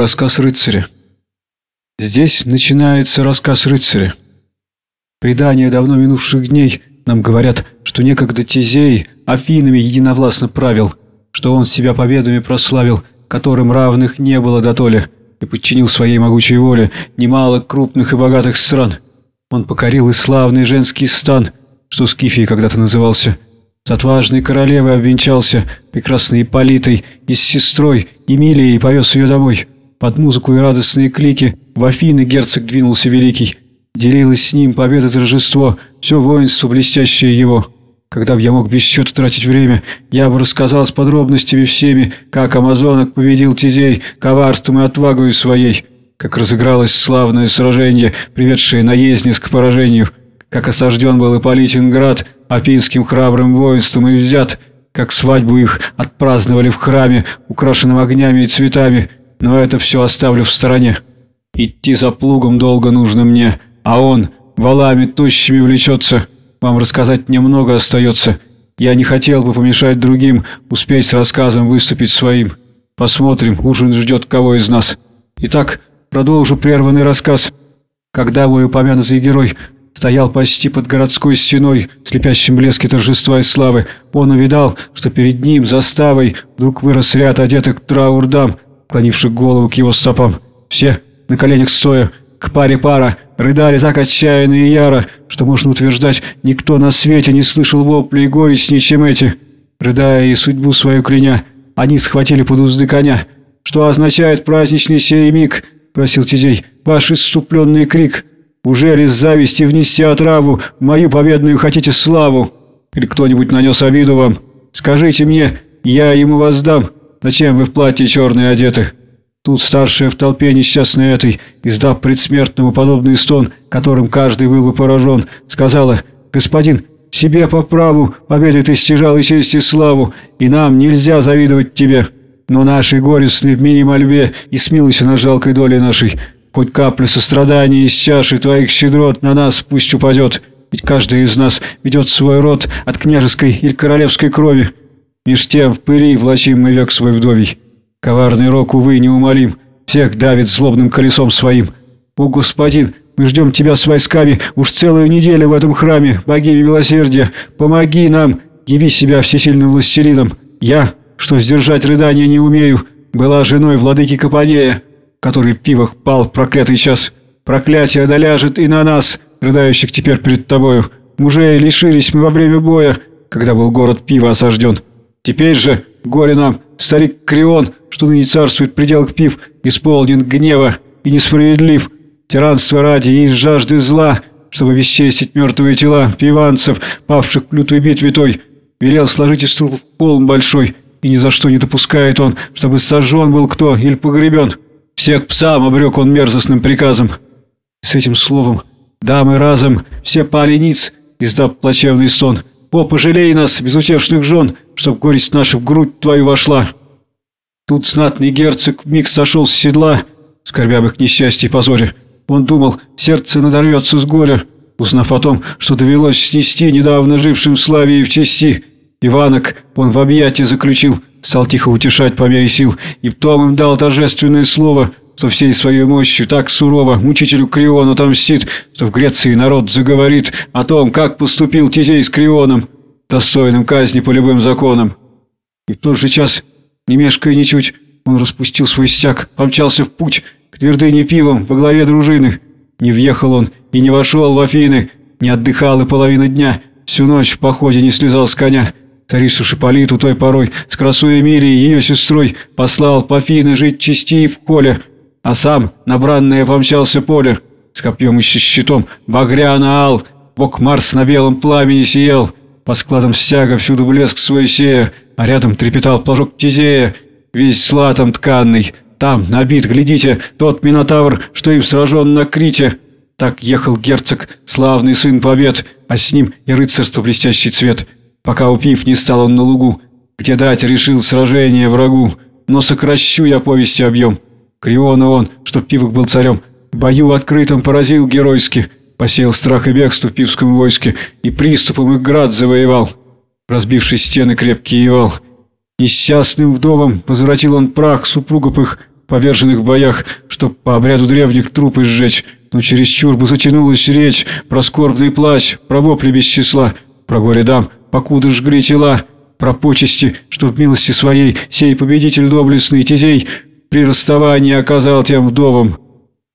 Рассказ рыцаря. Здесь начинается рассказ рыцаря. Предания давно минувших дней нам говорят, что некогда Тизей Афинами единовластно правил, что он себя победами прославил, которым равных не было дотоле, и подчинил своей могучей воле немало крупных и богатых стран. Он покорил и славный женский стан, что Скифией когда-то назывался, с отважной королевой обвенчался, прекрасной Ипполитой, и с сестрой Эмилией повез ее домой. Под музыку и радостные клики в Афины герцог двинулся великий. Делилось с ним победа торжество, все воинство блестящее его. Когда б я мог без счета тратить время, я бы рассказал с подробностями всеми, как амазонок победил Тизей коварством и отвагою своей, как разыгралось славное сражение, приведшее наездниц к поражению, как осажден был Ипполитин град апинским храбрым воинством и взят, как свадьбу их отпраздновали в храме, украшенном огнями и цветами, но это все оставлю в стороне. Идти за плугом долго нужно мне, а он валами тощими влечется. Вам рассказать немного остается. Я не хотел бы помешать другим успеть с рассказом выступить своим. Посмотрим, ужин ждет кого из нас. Итак, продолжу прерванный рассказ. Когда мой упомянутый герой стоял почти под городской стеной, в слепящем блеске торжества и славы, он увидал, что перед ним, заставой, вдруг вырос ряд одетых траурдам, клонивших голову к его стопам. Все, на коленях стоя, к паре пара, рыдали так отчаянно и яро, что можно утверждать, никто на свете не слышал вопли и горечь ничем эти. Рыдая и судьбу свою кляня, они схватили под узды коня. «Что означает праздничный сей миг?» – просил Тизей. «Ваш исступленный крик. Уже ли с зависти внести отраву мою победную хотите славу? Или кто-нибудь нанес обиду вам? Скажите мне, я ему воздам». Зачем вы в платье черное одеты?» Тут старшая в толпе несчастной этой, издав предсмертному подобный стон, которым каждый был бы поражен, сказала «Господин, себе по праву победы ты стяжал и честь и славу, и нам нельзя завидовать тебе. Но наши горестные в мини мольбе и смилуйся на жалкой доле нашей. Хоть капля сострадания из чаши твоих щедрот на нас пусть упадет, ведь каждый из нас ведет свой род от княжеской или королевской крови». Меж тем в пыли влачим мы век свой вдовий. Коварный рок, увы, неумолим, всех давит злобным колесом своим. О, господин, мы ждем тебя с войсками уж целую неделю в этом храме, богиня милосердия. Помоги нам, яви себя всесильным властелином. Я, что сдержать рыдания не умею, была женой владыки Капанея, который в пивах пал проклятый час. Проклятие доляжет и на нас, рыдающих теперь перед тобою. Мужей лишились мы во время боя, когда был город пива осажден. Теперь же, горе нам, старик Крион, что ныне царствует в пределах пив, исполнен гнева и несправедлив. Тиранство ради и жажды зла, чтобы бесчестить мертвые тела пиванцев, павших в лютой битве той, велел сложить из трупов холм большой, и ни за что не допускает он, чтобы сожжен был кто или погребен. Всех псам обрек он мерзостным приказом. С этим словом дамы разом все пали ниц, издав плачевный стон – о, пожалей нас, безутешных жен, чтоб горесть наша в грудь твою вошла. Тут знатный герцог миг сошел с седла, скорбя об их несчастье и позоре. Он думал, сердце надорвется с горя, узнав о том, что довелось снести недавно жившим славе и в чести. Иванок он в объятия заключил, стал тихо утешать по мере сил, и потом им дал торжественное слово, что всей своей мощью так сурово мучителю Криону отомстит, что в Греции народ заговорит о том, как поступил Тизей с Крионом, достойным казни по любым законам. И в тот же час, не мешкая ничуть, он распустил свой стяг, помчался в путь к твердыне пивом во главе дружины. Не въехал он и не вошел в Афины, не отдыхал и половину дня, всю ночь в походе не слезал с коня. Царицу Шиполиту той порой с красой Эмилией, ее сестрой, послал по Афины жить части в холе, а сам на бранное помчался поле, с копьем и щитом, багряно ал, бок Марс на белом пламени сиял, по складам стяга всюду блеск свой сея, а рядом трепетал плажок Тизея, весь слатом тканный, там набит, глядите, тот Минотавр, что им сражен на Крите. Так ехал герцог, славный сын побед, а с ним и рыцарство блестящий цвет, пока упив не стал он на лугу, где дать решил сражение врагу, но сокращу я повести объем. Криона он, чтоб Пивок был царем, бою открытом поразил геройски, посеял страх и бегство в пивском войске и приступом их град завоевал, разбивший стены крепкий вал. Несчастным вдовам возвратил он прах супругов их, поверженных в боях, чтоб по обряду древних трупы сжечь. Но чересчур бы затянулась речь про скорбный плащ, про вопли без числа, про горе дам, покуда жгли тела, про почести, что в милости своей сей победитель доблестный Тизей при расставании оказал тем вдовам.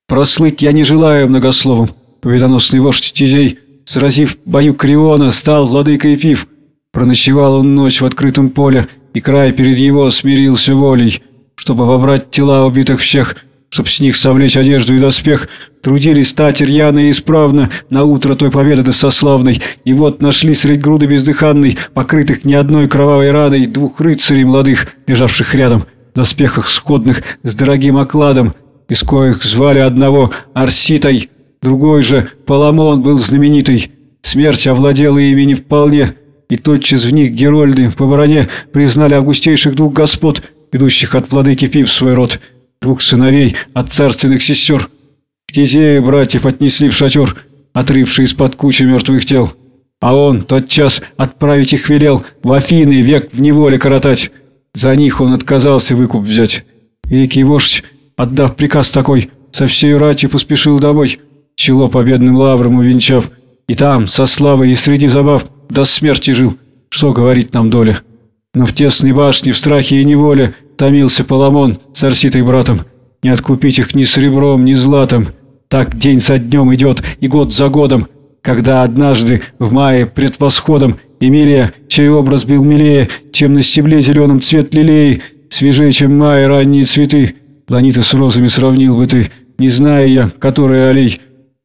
Прослыть я не желаю многословом, победоносный вождь Тизей, сразив бою Криона, стал владыкой пив. Проночевал он ночь в открытом поле, и край перед его смирился волей, чтобы вобрать тела убитых всех, чтоб с них совлечь одежду и доспех, трудились татер рьяно и исправно на утро той победы достославной, и вот нашли средь груды бездыханной, покрытых ни одной кровавой раной, двух рыцарей молодых, лежавших рядом, доспехах сходных с дорогим окладом, из коих звали одного Арситой, другой же Паламон был знаменитый. Смерть овладела ими не вполне, и тотчас в них Герольды по броне признали августейших двух господ, идущих от владыки Пип свой род, двух сыновей от царственных сестер. К Тизею братьев отнесли в шатер, отрывший из-под кучи мертвых тел. А он тот час отправить их велел в Афины век в неволе коротать. За них он отказался выкуп взять. Великий вождь, отдав приказ такой, со всей рати поспешил домой, чело победным лавром увенчав, и там, со славой и среди забав, до смерти жил, что говорит нам доля. Но в тесной башне, в страхе и неволе томился Паламон с Арситой братом. Не откупить их ни серебром, ни златом. Так день за днем идет и год за годом, когда однажды в мае пред восходом Эмилия, чей образ был милее, чем на стебле зеленом цвет лилей, свежее, чем мая ранние цветы, планеты с розами сравнил бы ты, не зная я, которая аллей,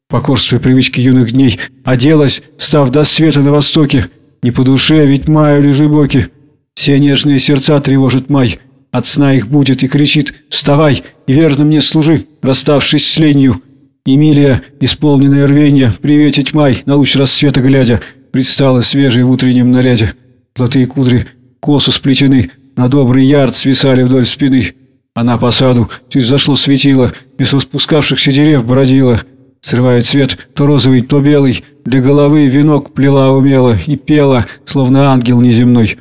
покорствуя привычке юных дней, оделась, став до света на востоке. Не по душе, ведь маю лежи боки. Все нежные сердца тревожит май. От сна их будет и кричит «Вставай и верно мне служи, расставшись с ленью». Эмилия, исполненная рвенья, приветить май, на луч рассвета глядя, предстала свежей в утреннем наряде. Золотые кудри, косу сплетены, на добрый ярд свисали вдоль спины. Она по саду чуть зашло светило, без распускавшихся дерев бродила. Срывает цвет, то розовый, то белый, для головы венок плела умело и пела, словно ангел неземной.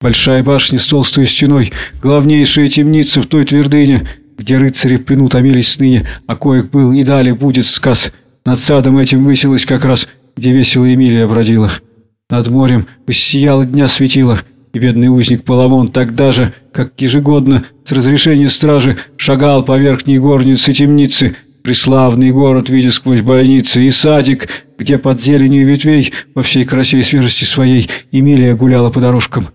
Большая башня с толстой стеной, главнейшая темница в той твердыне, где рыцари плену томились ныне, а коих был и далее будет сказ. Над садом этим высилась как раз, где весело Эмилия бродила. Над морем воссияло дня светило, и бедный узник Паламон тогда же, как ежегодно, с разрешения стражи, шагал по верхней горнице темницы, преславный город, видя сквозь больницы, и садик, где под зеленью ветвей во всей красе и свежести своей Эмилия гуляла по дорожкам.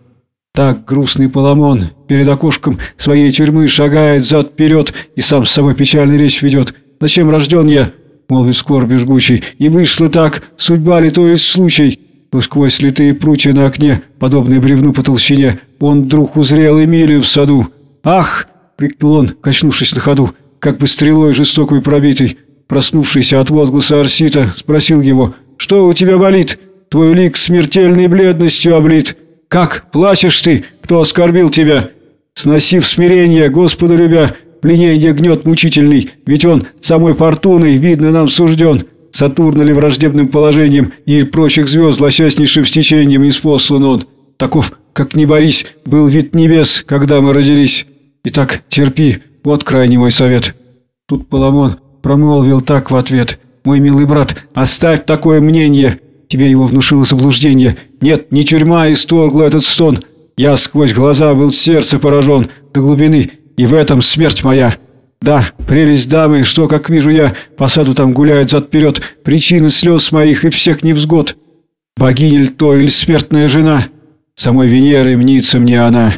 Так грустный Паламон перед окошком своей тюрьмы шагает зад-вперед и сам с собой печальный речь ведет. «Зачем рожден я?» — молвит скорбью жгучий. «И вышло так, судьба ли то есть случай?» Но сквозь литые прутья на окне, подобные бревну по толщине, он вдруг узрел Эмилию в саду. «Ах!» — крикнул он, качнувшись на ходу как бы стрелой жестокой пробитый. Проснувшийся от возгласа Арсита, спросил его, «Что у тебя болит? Твой лик смертельной бледностью облит. Как плачешь ты? Кто оскорбил тебя?» Сносив смирение, Господа любя, пленение гнет мучительный, ведь он самой фортуной, видно, нам сужден. Сатурна ли враждебным положением и прочих звезд злосчастнейшим стечением неспослан он. Таков, как не борись, был вид небес, когда мы родились. Итак, терпи, вот крайний мой совет». Тут Паламон промолвил так в ответ. «Мой милый брат, оставь такое мнение. Тебе его внушило заблуждение. Нет, не тюрьма исторгла этот стон. Я сквозь глаза был в сердце поражен до глубины, и в этом смерть моя». Да, прелесть дамы, что, как вижу я, по саду там гуляют зад-вперед, причины слез моих и всех невзгод. Богиня ль то или смертная жена? Самой Венеры мнится мне она».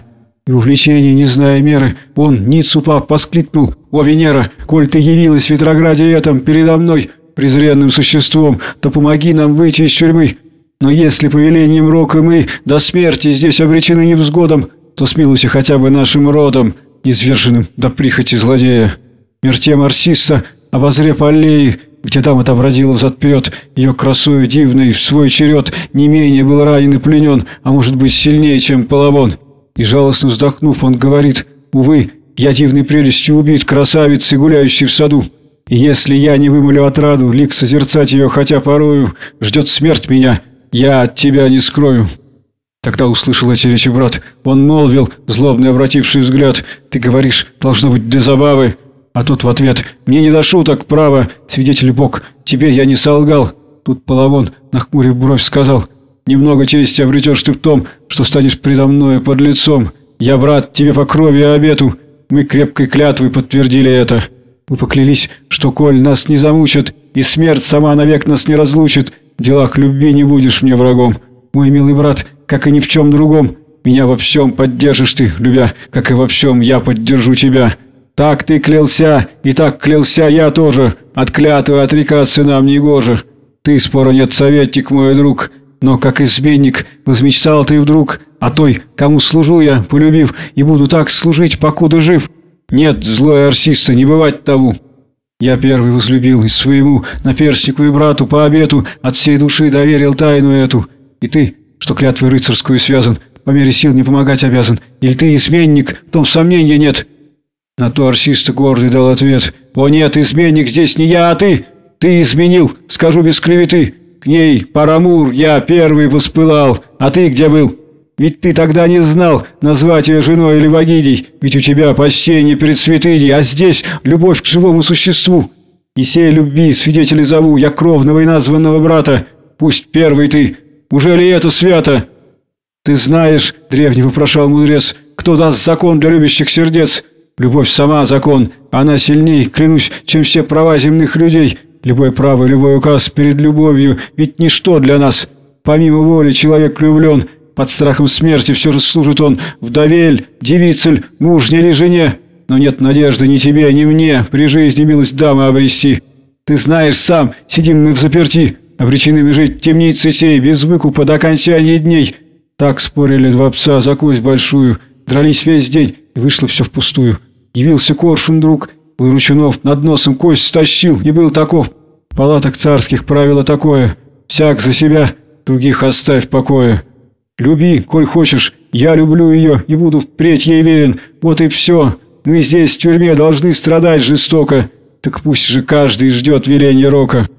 И увлечение, не зная меры, он, ниц упав, воскликнул «О, Венера, коль ты явилась в Ветрограде этом передо мной, презренным существом, то помоги нам выйти из тюрьмы. Но если повелением рока мы до смерти здесь обречены невзгодом, то смилуйся хотя бы нашим родом, низверженным до прихоти злодея. Мерте Марсиста, обозрев аллеи, где там отобродила взад-вперед, ее красою дивной в свой черед не менее был ранен и пленен, а может быть сильнее, чем Паламон». И жалостно вздохнув, он говорит, «Увы, я дивной прелестью убит, красавицей, гуляющей в саду. И если я не вымолю отраду, лик созерцать ее, хотя порою ждет смерть меня, я от тебя не скрою». Тогда услышал эти речи брат. Он молвил, злобный обративший взгляд. «Ты говоришь, должно быть для забавы». А тот в ответ «Мне не до шуток, право, свидетель Бог, тебе я не солгал». Тут Половон, нахмурив бровь, сказал «Немного чести обретешь ты в том, что станешь предо мною под лицом. Я, брат, тебе по крови обету». Мы крепкой клятвой подтвердили это. Мы поклялись, что коль нас не замучат, и смерть сама навек нас не разлучит, в делах любви не будешь мне врагом. Мой милый брат, как и ни в чем другом, меня во всем поддержишь ты, любя, как и во всем я поддержу тебя. Так ты клялся, и так клялся я тоже, от клятвы отрекаться нам не гоже. Ты, спора нет, советник мой друг, но как изменник возмечтал ты вдруг о той, кому служу я, полюбив, и буду так служить, покуда жив. Нет, злой арсиста, не бывать тому. Я первый возлюбил и своему наперстнику и брату по обету от всей души доверил тайну эту. И ты, что клятвой рыцарскую связан, по мере сил не помогать обязан. Или ты изменник, в том сомнения нет. На то арсиста гордый дал ответ. О нет, изменник здесь не я, а ты. Ты изменил, скажу без клеветы. К ней, Парамур, я первый воспылал. А ты где был? Ведь ты тогда не знал, назвать ее женой или богиней, ведь у тебя почтение перед святыней, а здесь любовь к живому существу. И сей любви свидетели зову, я кровного и названного брата. Пусть первый ты, уже ли это свято? Ты знаешь, древний вопрошал мудрец, кто даст закон для любящих сердец? Любовь сама закон, она сильней, клянусь, чем все права земных людей. Любой право, любой указ перед любовью, ведь ничто для нас. Помимо воли человек влюблен, под страхом смерти все же служит он вдовель, девицель, муж или жене. Но нет надежды ни тебе, ни мне при жизни милость дамы обрести. Ты знаешь сам, сидим мы в заперти, обречены жить в темнице сей, без выкупа до окончания дней. Так спорили два пса за кость большую, дрались весь день, и вышло все впустую. Явился коршун друг, Выручунов над носом кость стащил, и был таков. Палаток царских правило такое, всяк за себя, других оставь в покое. Люби, коль хочешь, я люблю ее и буду впредь ей верен. Вот и все. Мы здесь, в тюрьме, должны страдать жестоко. Так пусть же каждый ждет веления рока.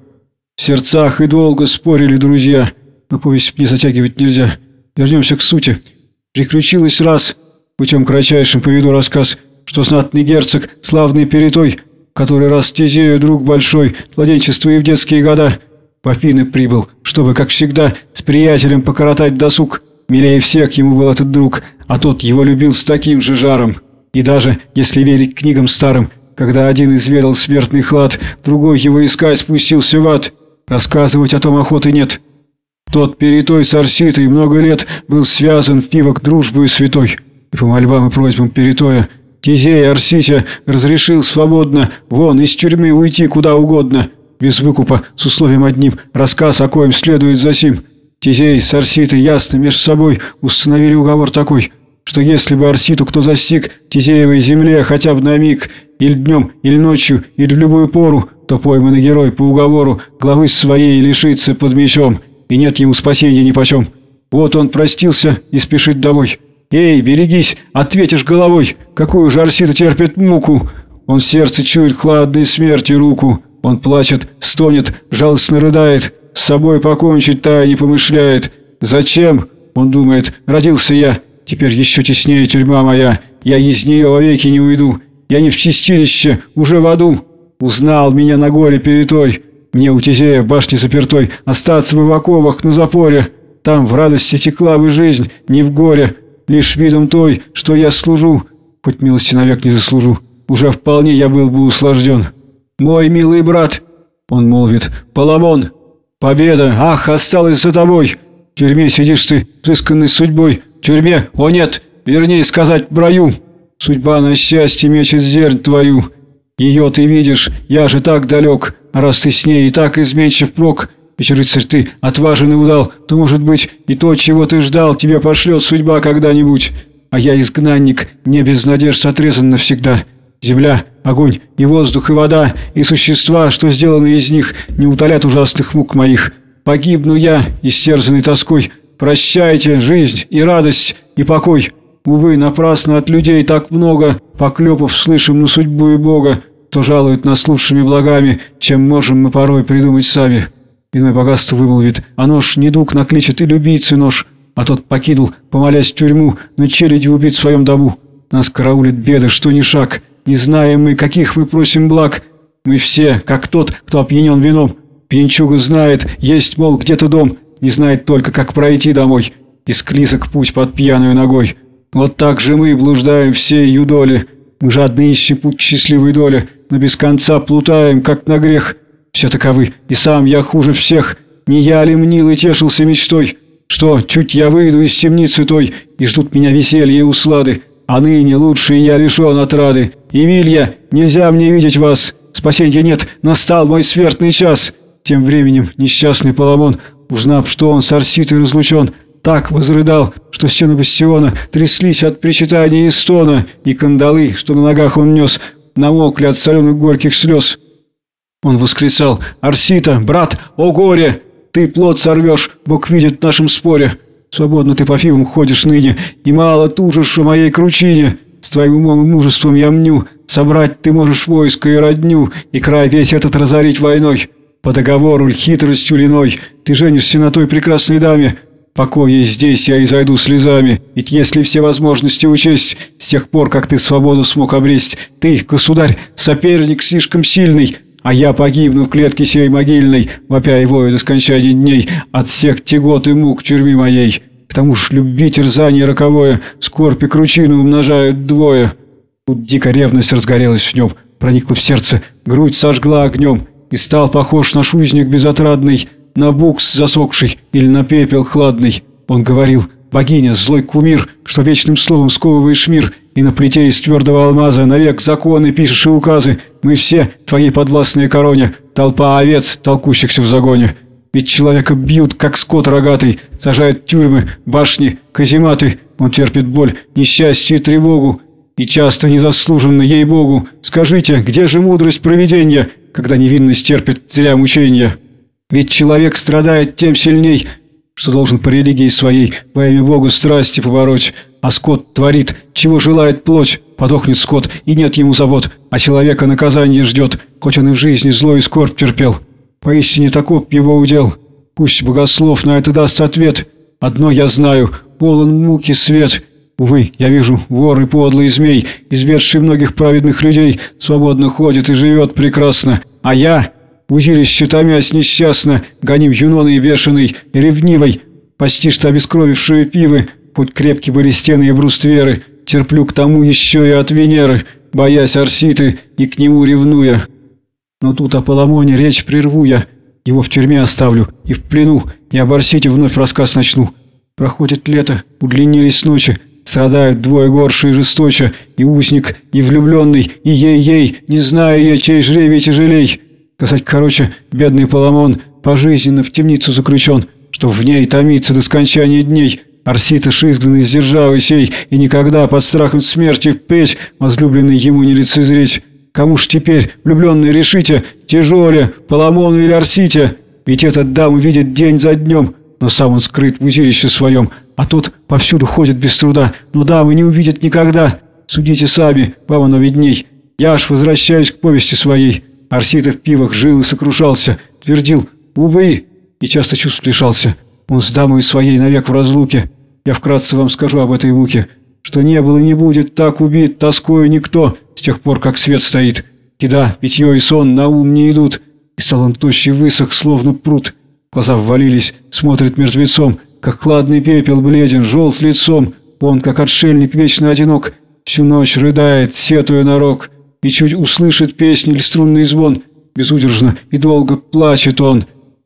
В сердцах и долго спорили друзья, но повесть не затягивать нельзя. Вернемся к сути. Приключилось раз, путем кратчайшим поведу рассказ, что знатный герцог, славный перетой, который раз тезею друг большой, младенчество и в детские года, в Афины прибыл, чтобы, как всегда, с приятелем покоротать досуг. Милее всех ему был этот друг, а тот его любил с таким же жаром. И даже, если верить книгам старым, когда один изведал смертный хлад, другой его искать спустился в ад. Рассказывать о том охоты нет. Тот перетой с Арситой много лет был связан в пивок дружбой святой. И по мольбам и просьбам перетоя Тизей Арситя разрешил свободно вон из тюрьмы уйти куда угодно, без выкупа, с условием одним, рассказ о коем следует за сим. Тизей с Арситой ясно между собой установили уговор такой, что если бы Арситу кто застиг Тизеевой земле хотя бы на миг, или днем, или ночью, или в любую пору, то пойманный герой по уговору главы своей лишится под мечом, и нет ему спасения нипочем. Вот он простился и спешит домой. «Эй, берегись, ответишь головой, какую же Арсита терпит муку!» Он в сердце чует хладной смерти руку, он плачет, стонет, жалостно рыдает, с собой покончить та не помышляет. Зачем? Он думает, родился я, теперь еще теснее тюрьма моя. Я из нее вовеки не уйду. Я не в чистилище, уже в аду. Узнал меня на горе перетой. Мне у Тизея в башне запертой остаться бы в оковах на запоре. Там в радости текла бы жизнь, не в горе. Лишь видом той, что я служу, хоть милости навек не заслужу. Уже вполне я был бы услажден. Мой милый брат, он молвит, Паламон, «Победа! Ах, осталось за тобой! В тюрьме сидишь ты, взысканный судьбой! Тюрьме! О нет! Вернее сказать, в раю! Судьба на счастье мечет зернь твою! Ее ты видишь, я же так далек, а раз ты с ней и так изменчив прок, ведь, рыцарь, ты отважен и удал, то, может быть, и то, чего ты ждал, тебе пошлет судьба когда-нибудь. А я изгнанник, мне без надежд отрезан навсегда. Земля, огонь, и воздух, и вода, и существа, что сделаны из них, не утолят ужасных мук моих. Погибну я, истерзанный тоской. Прощайте, жизнь и радость, и покой. Увы, напрасно от людей так много, поклепов слышим на судьбу и Бога, то жалуют нас лучшими благами, чем можем мы порой придумать сами. Иной богатство вымолвит, а нож недуг накличет и любийцы нож. а тот покинул, помолясь в тюрьму, но челядью убит в своем дому. Нас караулит беда, что ни шаг, не знаем мы, каких мы просим благ. Мы все, как тот, кто опьянен вином. Пьянчуга знает, есть, мол, где-то дом, не знает только, как пройти домой. Из клисок путь под пьяную ногой. Вот так же мы блуждаем все юдоли. Мы жадно ищем путь к счастливой доле, но без конца плутаем, как на грех. Все таковы, и сам я хуже всех. Не я ли мнил и тешился мечтой, что чуть я выйду из темницы той, и ждут меня веселье и услады, а ныне лучше я лишен отрады. Емелья, нельзя мне видеть вас, спасения нет, настал мой смертный час». Тем временем несчастный Паламон, узнав, что он с Арситой разлучен, так возрыдал, что стены бастиона тряслись от причитания и стона, и кандалы, что на ногах он нес, намокли от соленых горьких слез. Он восклицал «Арсита, брат, о горе! Ты плод сорвешь, Бог видит в нашем споре. Свободно ты по фивам ходишь ныне, и мало тужишь о моей кручине. С твоим умом и мужеством я мню, собрать ты можешь войско и родню, и край весь этот разорить войной. По договору, хитростью линой, ты женишься на той прекрасной даме, Покой здесь я и зайду слезами, ведь если все возможности учесть, с тех пор, как ты свободу смог обресть, ты, государь, соперник слишком сильный, а я погибну в клетке сей могильной, вопя его до скончания дней, от всех тягот и мук тюрьмы моей. К тому ж любви терзание роковое, скорбь и кручину умножают двое. Тут дикая ревность разгорелась в нем, проникла в сердце, грудь сожгла огнем, и стал похож на шузник безотрадный, на букс засохший или на пепел хладный. Он говорил, богиня, злой кумир, что вечным словом сковываешь мир, и на плите из твердого алмаза навек законы пишешь и указы. Мы все, твои подвластные короне, толпа овец, толкущихся в загоне. Ведь человека бьют, как скот рогатый, сажают тюрьмы, башни, казематы. Он терпит боль, несчастье и тревогу, и часто незаслуженно, ей-богу. Скажите, где же мудрость провидения, когда невинность терпит зря мучения?» Ведь человек страдает тем сильней, что должен по религии своей во имя Богу страсти побороть. А скот творит, чего желает плоть. Подохнет скот, и нет ему завод, а человека наказание ждет, хоть он и в жизни зло и скорбь терпел. Поистине таков его удел. Пусть богослов на это даст ответ. Одно я знаю, полон муки свет. Увы, я вижу, вор и подлый змей, изведший многих праведных людей, свободно ходит и живет прекрасно. А я в узилище томясь несчастно, гоним юноной бешеной, ревнивой, почти-что обескровившую пивы, хоть крепки были стены и брустверы, терплю к тому еще и от Венеры, боясь Арситы и к нему ревнуя. Но тут о Паламоне речь прерву я, его в тюрьме оставлю, и в плену, и об Арсите вновь рассказ начну. Проходит лето, удлинились ночи, страдают двое горше и жесточе, и узник, и влюбленный, и ей-ей, не знаю я, чей жребий тяжелей». Сказать короче, бедный Паламон пожизненно в темницу заключен, что в ней томится до скончания дней. Арсита шизган из державы сей, и никогда под страхом смерти впредь возлюбленный ему не лицезреть. Кому ж теперь, влюбленный, решите, тяжеле, Паламону или Арсите? Ведь этот дам видит день за днем, но сам он скрыт в узилище своем, а тот повсюду ходит без труда, но дамы не увидят никогда. Судите сами, вам оно видней. Я аж возвращаюсь к повести своей». Арсита в пивах жил и сокрушался, твердил «Увы!» и часто чувств лишался. Он с дамой своей навек в разлуке. Я вкратце вам скажу об этой муке, что не было и не будет так убит тоскою никто с тех пор, как свет стоит. Еда, питье и сон на ум не идут, и стал он тощий высох, словно пруд. Глаза ввалились, смотрит мертвецом, как хладный пепел бледен, желт лицом. Он, как отшельник, вечно одинок, всю ночь рыдает, сетуя на рог и чуть услышит песню или струнный звон, безудержно и долго плачет он.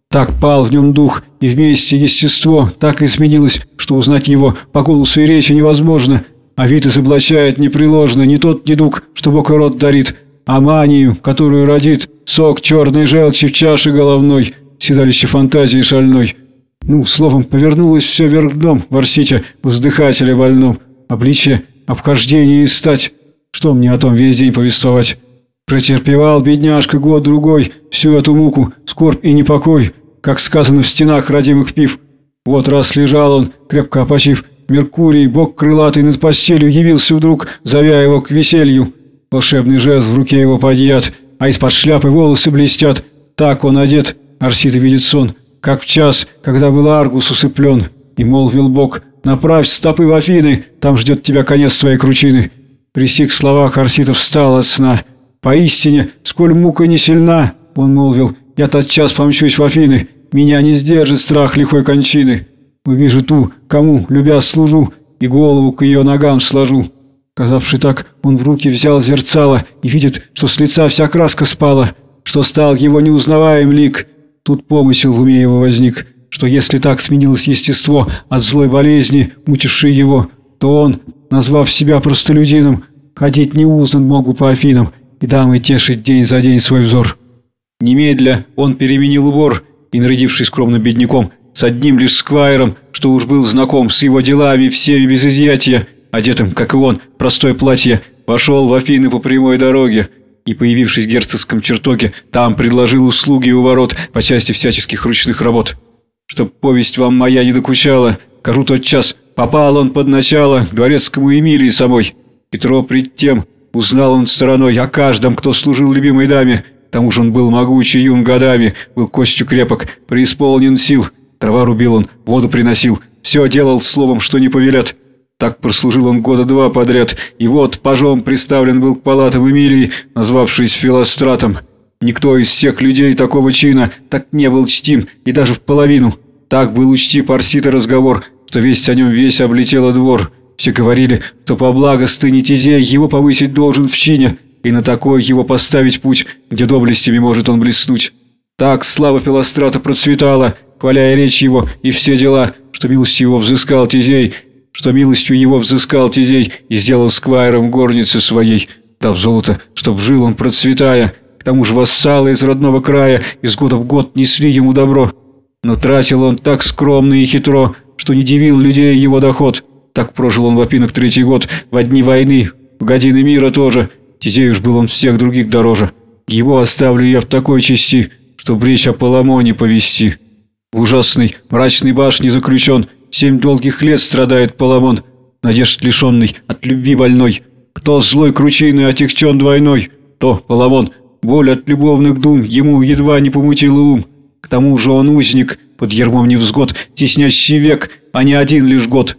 Так пал в нем дух, и вместе естество так изменилось, что узнать его по голосу и речи невозможно, а вид изоблачает непреложно не тот недуг, что Бог и рот дарит, а манию, которую родит сок черной желчи в чаше головной, седалище фантазии шальной. Ну, словом, повернулось все вверх дном в Арсите, вздыхателя вольном, обличие, обхождение и стать. Что мне о том весь день повествовать? Претерпевал, бедняжка, год-другой, всю эту муку, скорбь и непокой, как сказано в стенах родимых пив. Вот раз лежал он, крепко опочив, Меркурий, бог крылатый над постелью, явился вдруг, зовя его к веселью. Волшебный жест в руке его подъят, а из-под шляпы волосы блестят. Так он одет, Арсида видит сон, как в час, когда был Аргус усыплен. И молвил Бог, направь стопы в Афины, там ждет тебя конец твоей кручины. При сих словах Арситов встал от сна. Поистине, сколь мука не сильна, он молвил, я тотчас помчусь в Афины, меня не сдержит страх лихой кончины. Увижу ту, кому, любя, служу, и голову к ее ногам сложу. Казавший так, он в руки взял зерцало и видит, что с лица вся краска спала, что стал его неузнаваем лик. Тут помысел в уме его возник, что если так сменилось естество от злой болезни, мучившей его, то он, назвав себя простолюдином, ходить не узнан мог бы по Афинам и дамы тешить день за день свой взор. Немедля он переменил убор и, народившись скромным бедняком, с одним лишь сквайром, что уж был знаком с его делами всеми без изъятия, одетым, как и он, простое платье, пошел в Афины по прямой дороге и, появившись в герцогском чертоге, там предложил услуги у ворот по части всяческих ручных работ. Чтоб повесть вам моя не докучала, кажу тот час, попал он под начало к дворецкому Эмилии самой. Петро пред тем узнал он стороной о каждом, кто служил любимой даме, к тому же он был могучий юн годами, был костью крепок, преисполнен сил, трава рубил он, воду приносил, все делал словом, что не повелят. Так прослужил он года два подряд, и вот пажом приставлен был к палатам Эмилии, назвавшись Филостратом. Никто из всех людей такого чина так не был чтим, и даже в половину. Так был учтив Арсита разговор, что весть о нем весь облетела двор. Все говорили, что по благости Нитизей его повысить должен в чине, и на такой его поставить путь, где доблестями может он блеснуть. Так слава Филострата процветала, хваляя речь его и все дела, что милостью его взыскал Тизей, что милостью его взыскал Тизей и сделал сквайром горницы своей, дав золото, чтоб жил он процветая. К тому же вассалы из родного края из года в год несли ему добро. Но тратил он так скромно и хитро, что не дивил людей его доход. Так прожил он в опинок третий год, в одни войны, в годины мира тоже. Тизей уж был он всех других дороже. Его оставлю я в такой части, чтоб речь о Паламоне повести. В ужасной мрачной башне заключен, Семь долгих лет страдает Паламон, надежд лишенный, от любви больной. Кто злой кручиной отягчен двойной, то Паламон, боль от любовных дум, ему едва не помутил ум. К тому же он узник, под ермом невзгод, теснящий век, а не один лишь год.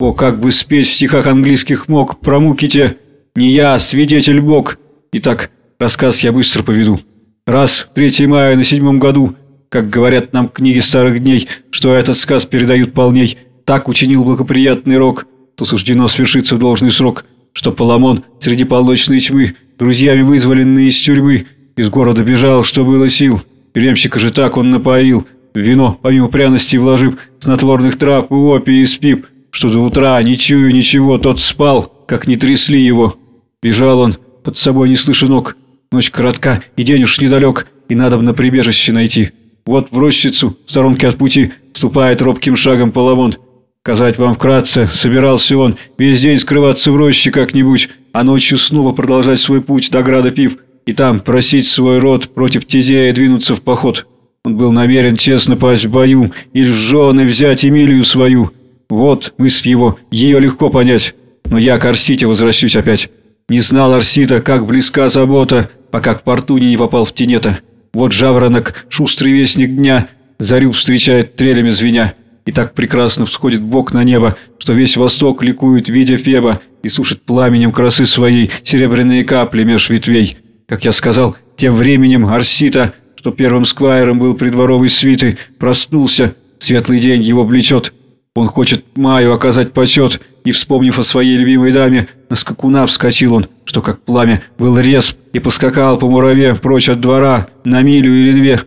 О, как бы спеть в стихах английских мог про муки те, не я, свидетель Бог. Итак, рассказ я быстро поведу. Раз, 3 мая на седьмом году, как говорят нам книги старых дней, что этот сказ передают полней, так учинил благоприятный рок, то суждено свершиться в должный срок, что Паламон среди полночной тьмы, друзьями вызволенный из тюрьмы, из города бежал, что было сил. Тюремщика же так он напоил, вино, помимо пряностей вложив, снотворных трав и опий и спип, что до утра, не чую ничего, тот спал, как не трясли его. Бежал он, под собой не слыша ног, ночь коротка, и день уж недалек, и надо на прибежище найти. Вот в рощицу, в сторонке от пути, ступает робким шагом Поломон. Сказать вам вкратце, собирался он весь день скрываться в роще как-нибудь, а ночью снова продолжать свой путь до града Пив, и там просить свой род против Тизея двинуться в поход. Он был намерен честно пасть в бою или в жены взять Эмилию свою. Вот мысль его, ее легко понять. Но я к Арсите возвращусь опять. Не знал Арсита, как близка забота, пока к порту не попал в тенета. Вот жаворонок, шустрый вестник дня, зарю встречает трелями звеня. И так прекрасно всходит Бог на небо, что весь восток ликует, видя Феба, и сушит пламенем красы своей серебряные капли меж ветвей. Как я сказал, тем временем Арсита, что первым сквайром был придворовой свиты, проснулся, светлый день его влечет. Он хочет Маю оказать почет, и, вспомнив о своей любимой даме, на скакуна вскочил он, что как пламя был резп, и поскакал по мураве прочь от двора на милю или две.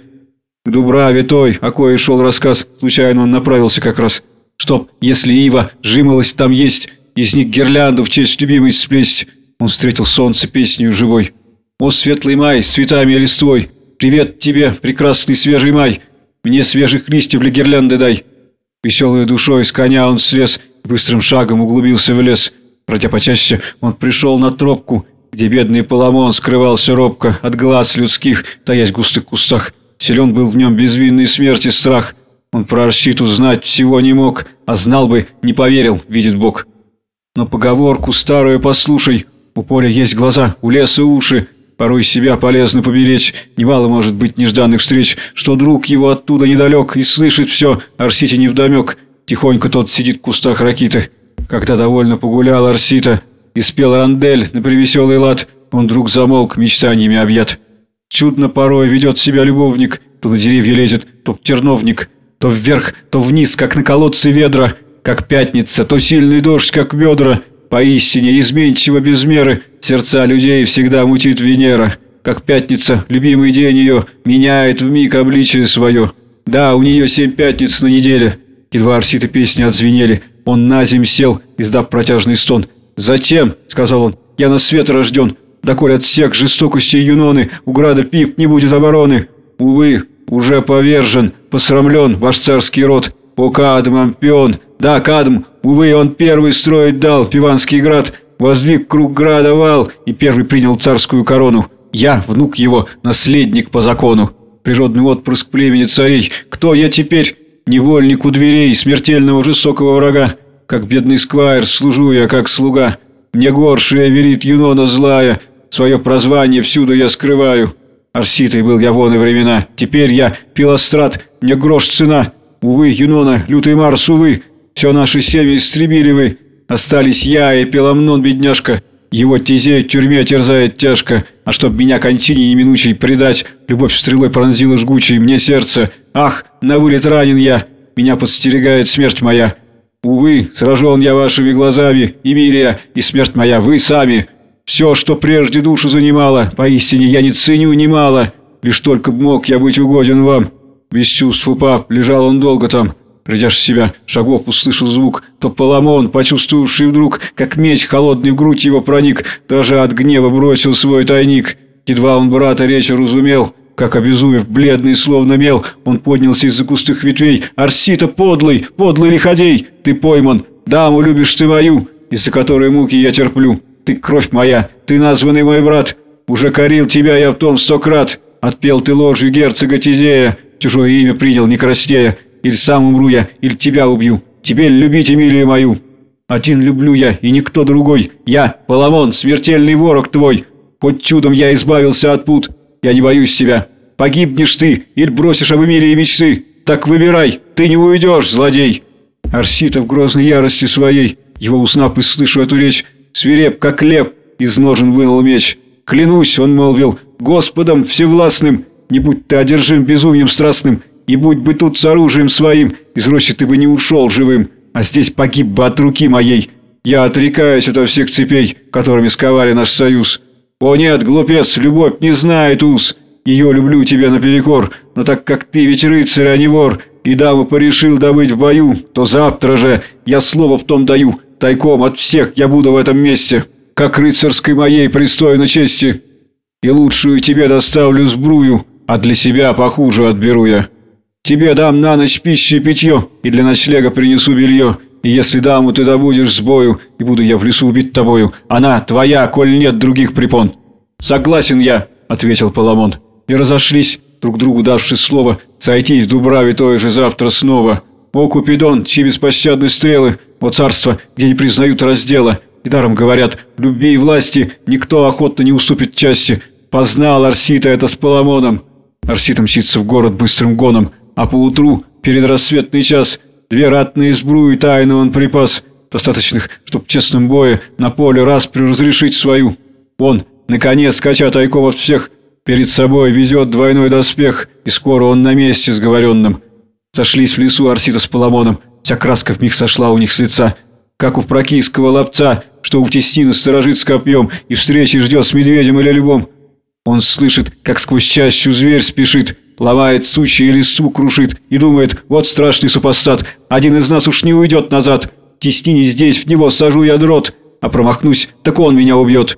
К Дубраве той, о кое шел рассказ, случайно он направился как раз. Чтоб, если ива, жимолость там есть, из них гирлянду в честь любимой сплесть. Он встретил солнце песнью живой. О, светлый май, с цветами и листвой, привет тебе, прекрасный свежий май, мне свежих листьев для гирлянды дай. Веселой душой с коня он слез быстрым шагом углубился в лес. Пройдя почаще, он пришел на тропку, где бедный Паламон скрывался робко от глаз людских, таясь в густых кустах. Силен был в нем безвинный смерти страх. Он про Арситу знать всего не мог, а знал бы, не поверил, видит Бог. Но поговорку старую послушай, у поля есть глаза, у леса уши, Порой себя полезно поберечь, немало может быть нежданных встреч, что друг его оттуда недалек и слышит все, Арсите невдомек. Тихонько тот сидит в кустах ракиты. Когда довольно погулял Арсита и спел рандель на привеселый лад, он вдруг замолк, мечтаниями объят. Чудно порой ведет себя любовник, то на деревья лезет, то в терновник, то вверх, то вниз, как на колодце ведра, как пятница, то сильный дождь, как ведра. Поистине, изменчиво без меры, сердца людей всегда мутит Венера. Как пятница, любимый день ее, меняет в миг обличие свое. Да, у нее семь пятниц на неделе. Едва Арсита песни отзвенели. Он на земь сел, издав протяжный стон. «Зачем?» — сказал он. «Я на свет рожден. Доколе от всех жестокостей юноны у града пип не будет обороны. Увы, уже повержен, посрамлен ваш царский род. О, Кадм, Ампион! Да, Кадм, увы, он первый строить дал Пиванский град, воздвиг круг града вал и первый принял царскую корону. Я, внук его, наследник по закону. Природный отпрыск племени царей. Кто я теперь? Невольник у дверей смертельного жестокого врага. Как бедный сквайр служу я, как слуга. Мне горшая верит Юнона злая, Свое прозвание всюду я скрываю. Арситой был я вон и времена. Теперь я пилострат, мне грош цена. Увы, Юнона, лютый Марс, увы. Все наши семьи истребили вы. Остались я и Пеламнон, бедняжка. Его тезею тюрьме терзает тяжко. А чтоб меня кончине неминучей предать, любовь стрелой пронзила жгучей мне сердце. Ах, на вылет ранен я. Меня подстерегает смерть моя. Увы, сражен я вашими глазами, Эмилия, и смерть моя вы сами. Все, что прежде душу занимало, поистине я не ценю немало. Лишь только мог я быть угоден вам. Без чувств упав, лежал он долго там. Придя в себя, шагов услышал звук. То Паламон, почувствовавший вдруг, как меч холодный в грудь его проник, дрожа от гнева бросил свой тайник. Едва он брата речь разумел, как обезумев, бледный, словно мел, он поднялся из-за густых ветвей. «Арсита, подлый, подлый лиходей! Ты пойман, даму любишь ты мою, из-за которой муки я терплю. Ты кровь моя, ты названный мой брат. Уже корил тебя я в том сто крат. Отпел ты ложью герцога Тизея. Чужое имя принял, не краснея. Или сам умру я, или тебя убью. Теперь любить Эмилию мою. Один люблю я, и никто другой. Я, Паламон, смертельный ворог твой. Хоть чудом я избавился от пут. Я не боюсь тебя. Погибнешь ты, или бросишь об Эмилии мечты. Так выбирай, ты не уйдешь, злодей. Арсита в грозной ярости своей, его узнав и слышу эту речь, свиреп, как лев, из ножен вынул меч. «Клянусь», — он молвил, — «Господом всевластным, не будь ты одержим безумием страстным, и будь бы тут с оружием своим, из рощи ты бы не ушел живым, а здесь погиб бы от руки моей. Я отрекаюсь от всех цепей, которыми сковали наш союз. О нет, глупец, любовь не знает уз, ее люблю тебе наперекор, но так как ты ведь рыцарь, а не вор, и даму порешил добыть в бою, то завтра же я слово в том даю, Тайком от всех я буду в этом месте, как рыцарской моей пристойной чести. И лучшую тебе доставлю сбрую, а для себя похуже отберу я. Тебе дам на ночь пищу и питье, и для ночлега принесу белье. И если даму ты добудешь с бою, и буду я в лесу убить тобою, она твоя, коль нет других препон». «Согласен я», — ответил Паламон. И разошлись, друг другу давши слово, сойтись в Дубраве той же завтра снова. О, Купидон, чьи беспощадные стрелы, о царство, где не признают раздела. Недаром говорят, любви и власти никто охотно не уступит части. Познал Арсита это с Паламоном. Арсита мчится в город быстрым гоном, а поутру, перед рассветный час, две ратные сбруи тайны он припас, достаточных, чтоб в честном бое на поле распри разрешить свою. Он, наконец, скача тайком от всех, перед собой везет двойной доспех, и скоро он на месте сговоренным. Сошлись в лесу Арсита с Паламоном, Вся краска вмиг сошла у них с лица, как у прокийского лапца, что у теснины сторожит с копьем и встречи ждет с медведем или львом. Он слышит, как сквозь чащу зверь спешит, ломает сучья и листву крушит и думает, вот страшный супостат, один из нас уж не уйдет назад, теснине здесь, в него сажу я дрот, а промахнусь, так он меня убьет.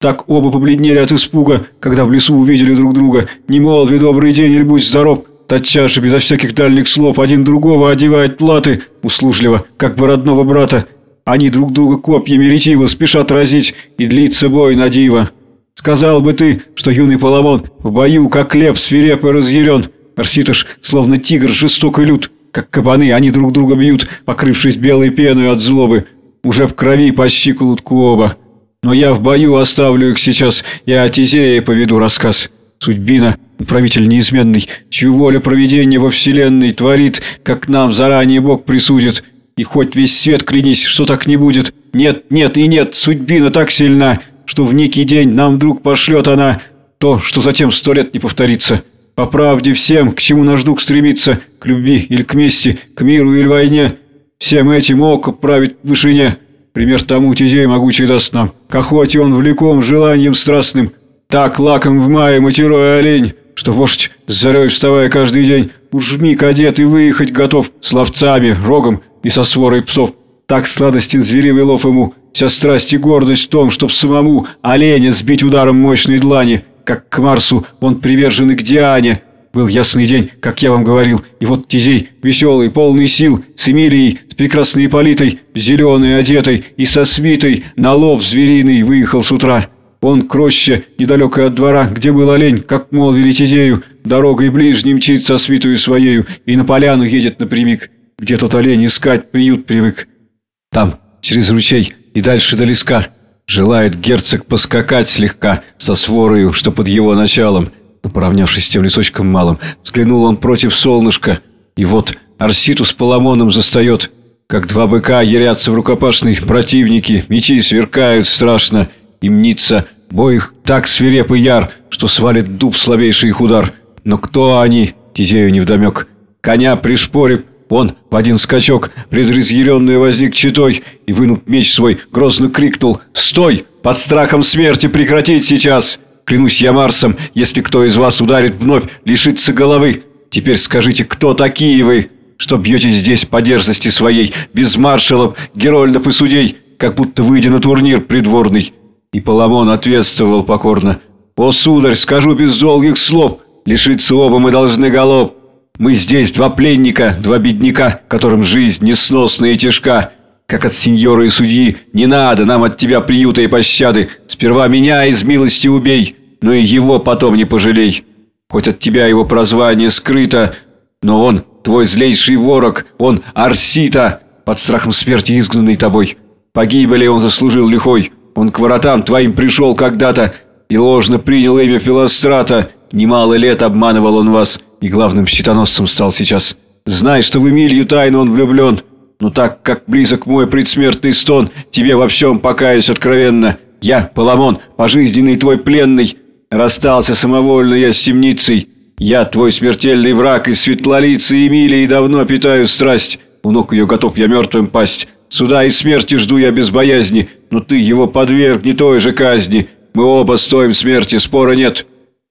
Так оба побледнели от испуга, когда в лесу увидели друг друга, не молви добрый день или будь здоров, Тотчас же, безо всяких дальних слов, один другого одевает платы, услужливо, как бы родного брата. Они друг друга копьями ретиво спешат разить, и длится бой на диво. Сказал бы ты, что юный Паламон в бою, как лев, свиреп и разъярен. Арситыш, словно тигр, жесток и лют. Как кабаны, они друг друга бьют, покрывшись белой пеной от злобы. Уже в крови по щиколотку оба. Но я в бою оставлю их сейчас, я о Тизее поведу рассказ. Судьбина правитель неизменный, чью воля проведения во вселенной творит, как нам заранее Бог присудит. И хоть весь свет клянись, что так не будет. Нет, нет и нет, судьбина так сильна, что в некий день нам вдруг пошлет она то, что затем сто лет не повторится. По правде всем, к чему наш дух стремится, к любви или к мести, к миру или войне, всем этим око правит в вышине. Пример тому Тизей могучий даст нам. К охоте он влеком желанием страстным. Так лаком в мае матерой олень, что вождь с зарей вставая каждый день, уж вмиг одет и выехать готов с ловцами, рогом и со сворой псов. Так сладостен зверевый лов ему, вся страсть и гордость в том, чтоб самому оленя сбить ударом мощной длани, как к Марсу он привержен и к Диане, был ясный день, как я вам говорил, и вот Тизей, веселый, полный сил, с Эмилией, с прекрасной Ипполитой, зеленой одетой и со свитой, на лов звериный выехал с утра. Он к роще, недалеко от двора, где был олень, как молвили Тизею, дорогой ближней мчит со свитою своею и на поляну едет напрямик, где тот олень искать приют привык. Там, через ручей и дальше до леска, желает герцог поскакать слегка со сворою, что под его началом – но, поравнявшись с тем лесочком малым, взглянул он против солнышка, и вот Арситу с Паламоном застает, как два быка ярятся в рукопашной противники, мечи сверкают страшно, и мнится, бой их так свиреп и яр, что свалит дуб слабейший их удар. Но кто они, Тизею невдомек, коня пришпорив, он в один скачок, предразъяренный возник читой, и, вынув меч свой, грозно крикнул «Стой! Под страхом смерти прекратить сейчас!» Клянусь я Марсом, если кто из вас ударит вновь, лишится головы. Теперь скажите, кто такие вы, что бьете здесь по дерзости своей, без маршалов, герольдов и судей, как будто выйдя на турнир придворный?» И Паламон ответствовал покорно. «О, сударь, скажу без долгих слов, лишиться оба мы должны голов. Мы здесь два пленника, два бедняка, которым жизнь несносная и тяжка. Как от сеньора и судьи, не надо нам от тебя приюта и пощады. Сперва меня из милости убей но и его потом не пожалей. Хоть от тебя его прозвание скрыто, но он твой злейший ворог, он Арсита, под страхом смерти изгнанный тобой. Погибели он заслужил лихой, он к воротам твоим пришел когда-то и ложно принял имя Филострата. Немало лет обманывал он вас, и главным щитоносцем стал сейчас. Знай, что в Эмилью тайно он влюблен, но так как близок мой предсмертный стон, тебе во всем покаюсь откровенно. Я, Паламон, пожизненный твой пленный, Расстался самовольно я с темницей. Я твой смертельный враг из светлолицы Эмилии давно питаю страсть. У ног ее готов я мертвым пасть. Суда и смерти жду я без боязни, но ты его подвергни той же казни. Мы оба стоим смерти, спора нет».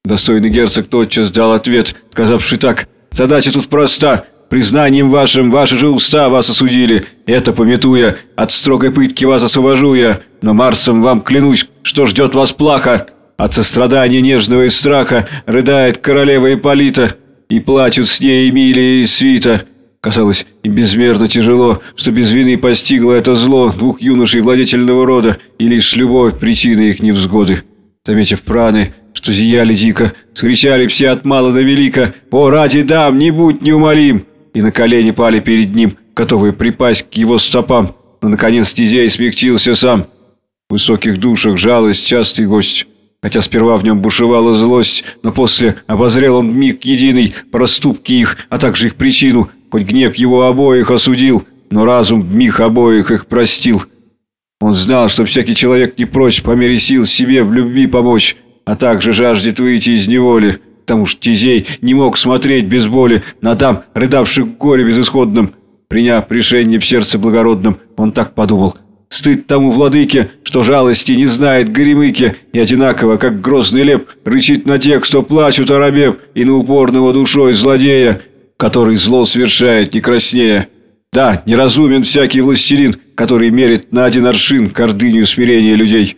Достойный герцог тотчас дал ответ, сказавший так. «Задача тут проста. Признанием вашим ваши же уста вас осудили. Это, пометуя, от строгой пытки вас освобожу я. Но Марсом вам клянусь, что ждет вас плохо». От сострадания нежного и страха рыдает королева Ипполита, и плачут с ней Эмилия и Свита. Казалось им безмерно тяжело, что без вины постигло это зло двух юношей владетельного рода, и лишь любовь причина их невзгоды. Заметив праны, что зияли дико, скричали все от мала до велика «О, ради дам, не будь неумолим!» И на колени пали перед ним, готовые припасть к его стопам. Но, наконец, Тизей смягчился сам. В высоких душах жалость частый гость. Хотя сперва в нем бушевала злость, но после обозрел он миг единый проступки их, а также их причину, хоть гнев его обоих осудил, но разум миг обоих их простил. Он знал, что всякий человек не прочь по мере сил себе в любви помочь, а также жаждет выйти из неволи. Потому что Тизей не мог смотреть без боли на дам, рыдавших горе безысходном. Приняв решение в сердце благородном, он так подумал – Стыд тому владыке, что жалости не знает горемыки, и одинаково, как грозный леп, рычит на тех, что плачут оробев, и на упорного душой злодея, который зло совершает не краснея. Да, неразумен всякий властелин, который мерит на один аршин гордыню смирения людей.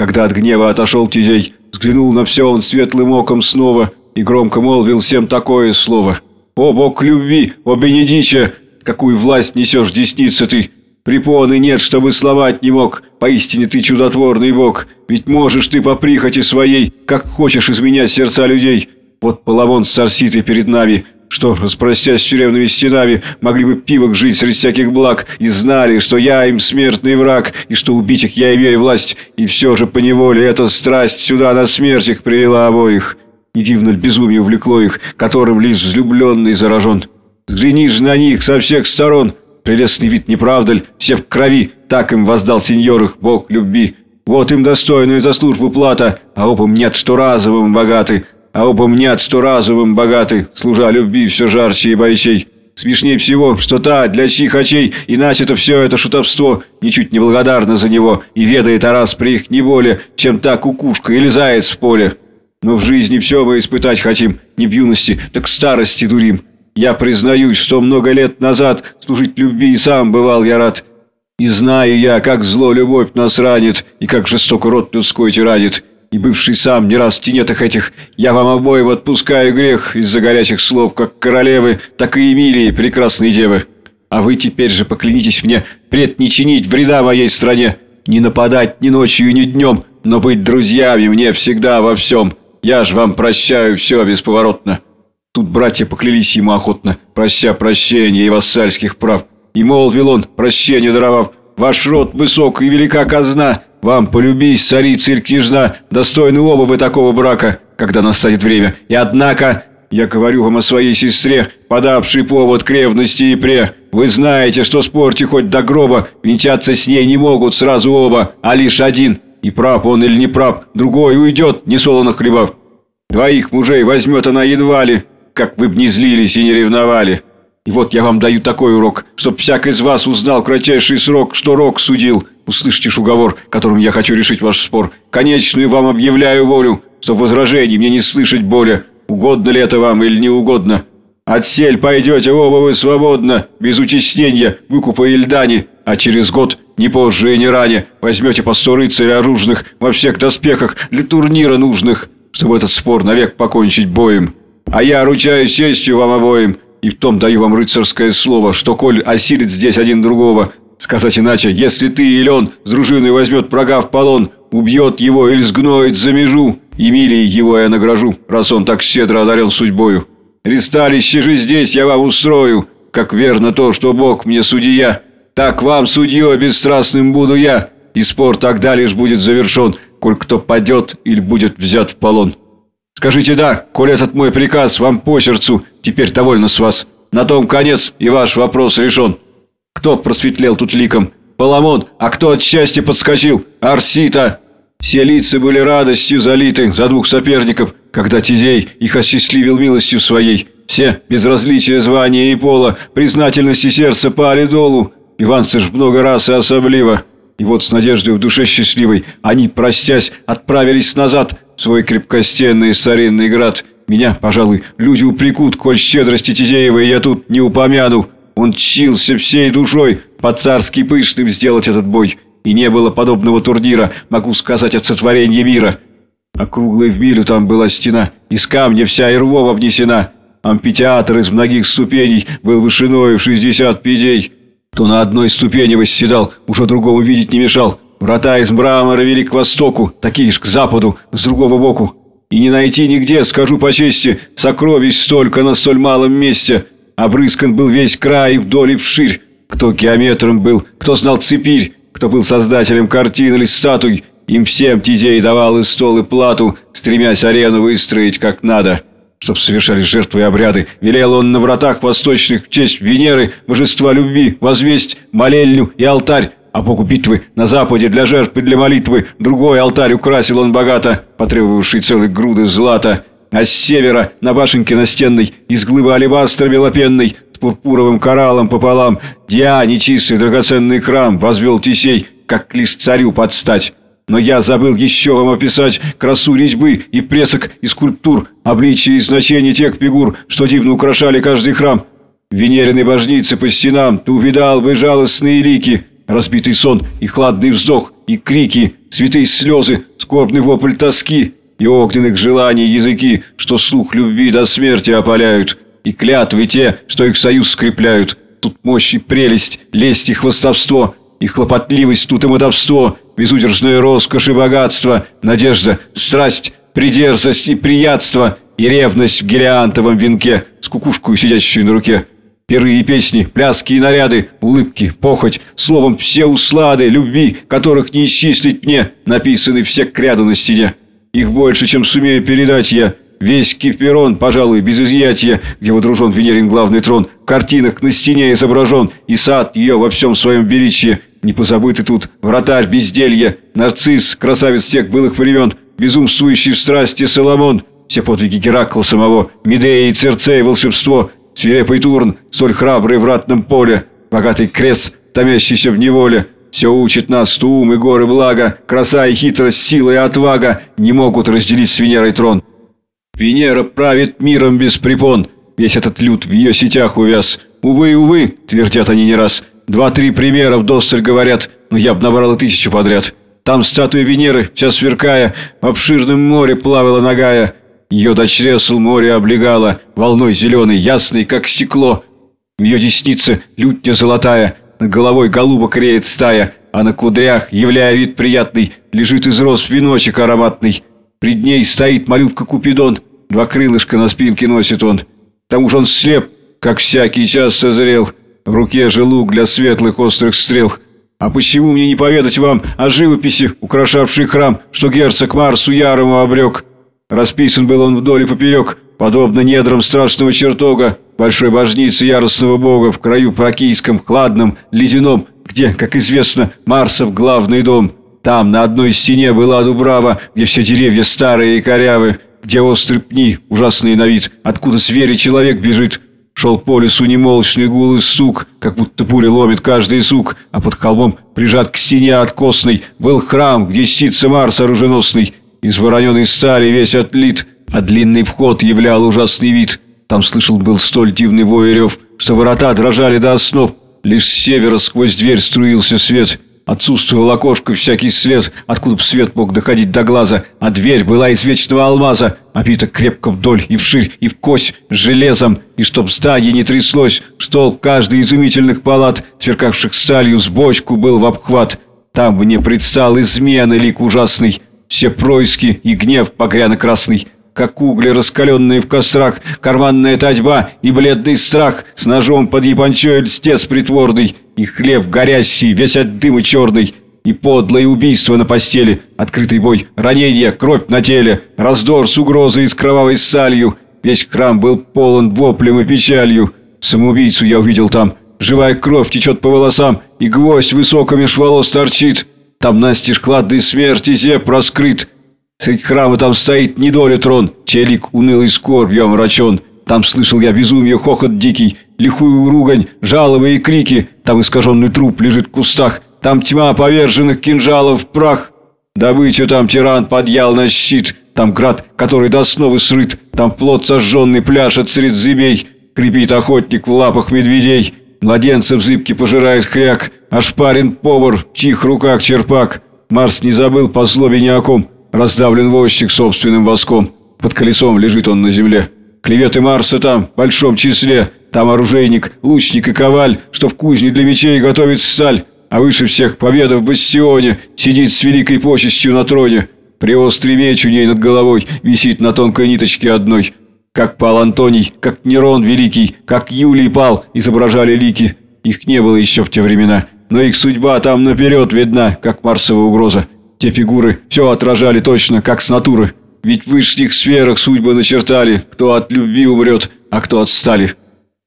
Когда от гнева отошел Тизей, взглянул на все он светлым оком снова и громко молвил всем такое слово. «О, Бог любви, о Бенедиче, какую власть несешь десница ты!» Препоны нет, чтобы сломать не мог. Поистине ты чудотворный бог. Ведь можешь ты по прихоти своей, как хочешь изменять сердца людей. Вот Паламон с Сарситой перед нами, что, распростясь тюремными стенами, могли бы пивок жить среди всяких благ, и знали, что я им смертный враг, и что убить их я имею власть, и все же поневоле эта страсть сюда на смерть их привела обоих. И дивно безумие увлекло их, которым лишь взлюбленный заражен. Взгляни же на них со всех сторон. Прелестный вид, не правда ли? Все в крови. Так им воздал сеньор их бог любви. Вот им достойная за службу плата, а оба мнят, что разовым богаты. А оба мнят, что разовым богаты, служа любви все жарче и бойчей. Смешнее всего, что та, для чьих очей, иначе-то все это шутовство, ничуть не благодарна за него, и ведает раз при их не более, чем та кукушка или заяц в поле. Но в жизни все мы испытать хотим, не в юности, так старости дурим. Я признаюсь, что много лет назад служить любви и сам бывал я рад. И знаю я, как зло любовь нас ранит, и как жестоко род людской тиранит и бывший сам не раз в тенетах этих, я вам обоим отпускаю грех из-за горячих слов, как королевы, так и Эмилии, прекрасной девы. А вы теперь же поклянитесь мне пред не чинить вреда моей стране, не нападать ни ночью, ни днем, но быть друзьями мне всегда во всем. Я ж вам прощаю все бесповоротно». Тут братья поклялись ему охотно, прося прощения и вассальских прав. И молвил он, прощение даровав, «Ваш род высок и велика казна, вам полюбись, царица или княжна, достойны оба вы такого брака, когда настанет время. И однако, я говорю вам о своей сестре, подавшей повод к ревности и пре. Вы знаете, что спорьте хоть до гроба, венчаться с ней не могут сразу оба, а лишь один. И прав он или не прав, другой уйдет, не солоно хлебав. Двоих мужей возьмет она едва ли, как вы б не злились и не ревновали. И вот я вам даю такой урок, чтоб всяк из вас узнал кратчайший срок, что рок судил. Услышьте ж уговор, которым я хочу решить ваш спор. Конечную вам объявляю волю, что возражений мне не слышать более. Угодно ли это вам или не угодно? Отсель пойдете оба вы свободно, без утеснения, выкупа и льдани, а через год, не позже и не ранее, возьмете по сто рыцарей оружных во всех доспехах для турнира нужных, чтобы этот спор навек покончить боем. А я ручаюсь честью вам обоим, и в том даю вам рыцарское слово, что коль осилит здесь один другого, Сказать иначе, если ты или он с дружиной возьмет врага в полон, убьет его или сгноит за межу, Эмилии его я награжу, раз он так щедро одарен судьбою. Ресталище же здесь я вам устрою, как верно то, что Бог мне судья. Так вам, судьей, бесстрастным буду я, и спор тогда лишь будет завершен, коль кто падет или будет взят в полон. Скажите «да», коль этот мой приказ вам по сердцу, теперь довольно с вас. На том конец, и ваш вопрос решен». Кто просветлел тут ликом? Паламон, а кто от счастья подскочил? Арсита! Все лица были радостью залиты за двух соперников, когда Тизей их осчастливил милостью своей. Все, без различия звания и пола, признательности сердца пали долу. Иван ж много раз и особливо. И вот с надеждой в душе счастливой они, простясь, отправились назад свой крепкостенный старинный град. Меня, пожалуй, люди упрекут, коль щедрости Тизеевой я тут не упомяну. Он чился всей душой по-царски пышным сделать этот бой. И не было подобного турнира, могу сказать, от сотворения мира. Округлой в милю там была стена, из камня вся и рвом обнесена. Амфитеатр из многих ступеней был вышиной в шестьдесят пядей. Кто на одной ступени восседал, уже другого видеть не мешал. Врата из мрамора вели к востоку, такие же к западу, с другого боку. И не найти нигде, скажу по чести, сокровищ столько на столь малом месте – Обрыскан был весь край вдоль и вширь. Кто геометром был, кто знал цепирь, кто был создателем картин или статуй, им всем Тизей давал и стол, и плату, стремясь арену выстроить как надо. Чтоб совершали жертвы и обряды, велел он на вратах восточных в честь Венеры, божества любви, возвесть, молельню и алтарь, а богу битвы на западе для жертв и для молитвы другой алтарь украсил он богато, потребовавший целой груды злата а с севера на башенке настенной из глыбы алебастра белопенной с пурпуровым кораллом пополам Диане чистый драгоценный храм возвел Тисей, как лишь царю подстать. Но я забыл еще вам описать красу резьбы и пресок и скульптур, обличие и значение тех фигур, что дивно украшали каждый храм. Венериной божницы по стенам ты увидал бы жалостные лики, разбитый сон и хладный вздох, и крики, святые слезы, скорбный вопль тоски, и огненных желаний языки, что слух любви до смерти опаляют, и клятвы те, что их союз скрепляют. Тут мощь и прелесть, лесть и хвостовство, и хлопотливость тут и мотовство, безудержная роскошь и богатство, надежда, страсть, придерзость и приятство, и ревность в гелиантовом венке с кукушкой, сидящей на руке. Пиры и песни, пляски и наряды, улыбки, похоть, словом, все услады, любви, которых не исчислить мне, написаны все к ряду на стене. Их больше, чем сумею передать я. Весь Киперон, пожалуй, без изъятия, где водружен Венерин главный трон, в картинах на стене изображен, и сад ее во всем своем величии. Не позабыты тут вратарь безделья, нарцисс, красавец тех былых времен, безумствующий в страсти Соломон, все подвиги Геракла самого, Медея и Церцея волшебство, свирепый Турн, столь храбрый в ратном поле, богатый крест, томящийся в неволе, все учит нас, что ум и горы блага, краса и хитрость, сила и отвага не могут разделить с Венерой трон. Венера правит миром без препон, весь этот люд в ее сетях увяз. Увы, увы, твердят они не раз, два-три примера вдосталь говорят, но я б набрал и тысячу подряд. Там статуя Венеры, вся сверкая, в обширном море плавала ногая. Ее до чресл море облегало, волной зеленой, ясной, как стекло. В ее деснице лютня золотая, над головой голубок реет стая, а на кудрях, являя вид приятный, лежит из роз веночек ароматный. Пред ней стоит малютка Купидон, Два крылышка на спинке носит он. К тому же он слеп, как всякий час созрел. В руке же лук для светлых острых стрел. А почему мне не поведать вам о живописи, украшавшей храм, что герцог Марсу ярому обрек? Расписан был он вдоль и поперек, подобно недрам страшного чертога, большой божницы яростного бога в краю прокийском, хладном, ледяном, где, как известно, Марсов главный дом. Там на одной стене была дубрава, где все деревья старые и корявы, где острые пни, ужасные на вид, откуда зверь и человек бежит. Шел по лесу немолчный гул и стук, как будто буря ломит каждый сук, а под холмом, прижат к стене откосной, был храм, где чтится Марс оруженосный. Из вороненой стали весь отлит, а длинный вход являл ужасный вид. Там слышал был столь дивный вой рев, что ворота дрожали до основ. Лишь с севера сквозь дверь струился свет — Отсутствовал окошко всякий след, откуда б свет мог доходить до глаза, а дверь была из вечного алмаза, обита крепко вдоль и вширь, и в кость железом, и чтоб здание не тряслось, столб каждой изумительных палат, сверкавших сталью с бочку, был в обхват. Там мне предстал измены лик ужасный, все происки и гнев погряно-красный как угли, раскаленные в кострах, карманная татьба и бледный страх, с ножом под япончой льстец притворный, и хлеб горящий, весь от дыма черный, и подлое убийство на постели, открытый бой, ранение, кровь на теле, раздор с угрозой и с кровавой сталью. Весь храм был полон воплем и печалью. Самоубийцу я увидел там. Живая кровь течет по волосам, и гвоздь высоко меж волос торчит. Там настежь кладный смерти зеб раскрыт, Средь храма там стоит недоля трон, челик унылый скорбью омрачен. Там слышал я безумие, хохот дикий, лихую ругань, жалобы и крики. Там искаженный труп лежит в кустах, там тьма поверженных кинжалов прах. Добычу там тиран подъял на щит, там град, который до основы срыт, там плод сожженный пляшет средь зыбей, крепит охотник в лапах медведей. Младенцев зыбки пожирает хряк, шпарин повар, в чих руках черпак. Марс не забыл по злобе ни о ком, Раздавлен возчик собственным воском. Под колесом лежит он на земле. Клеветы Марса там, в большом числе. Там оружейник, лучник и коваль, что в кузне для мечей готовит сталь. А выше всех победа в бастионе сидит с великой почестью на троне. Приострый меч у ней над головой висит на тонкой ниточке одной. Как пал Антоний, как Нерон Великий, как Юлий пал, изображали лики. Их не было еще в те времена, но их судьба там наперед видна, как Марсовая угроза. Те фигуры все отражали точно, как с натуры. Ведь в высших сферах судьбы начертали, кто от любви умрет, а кто от стали.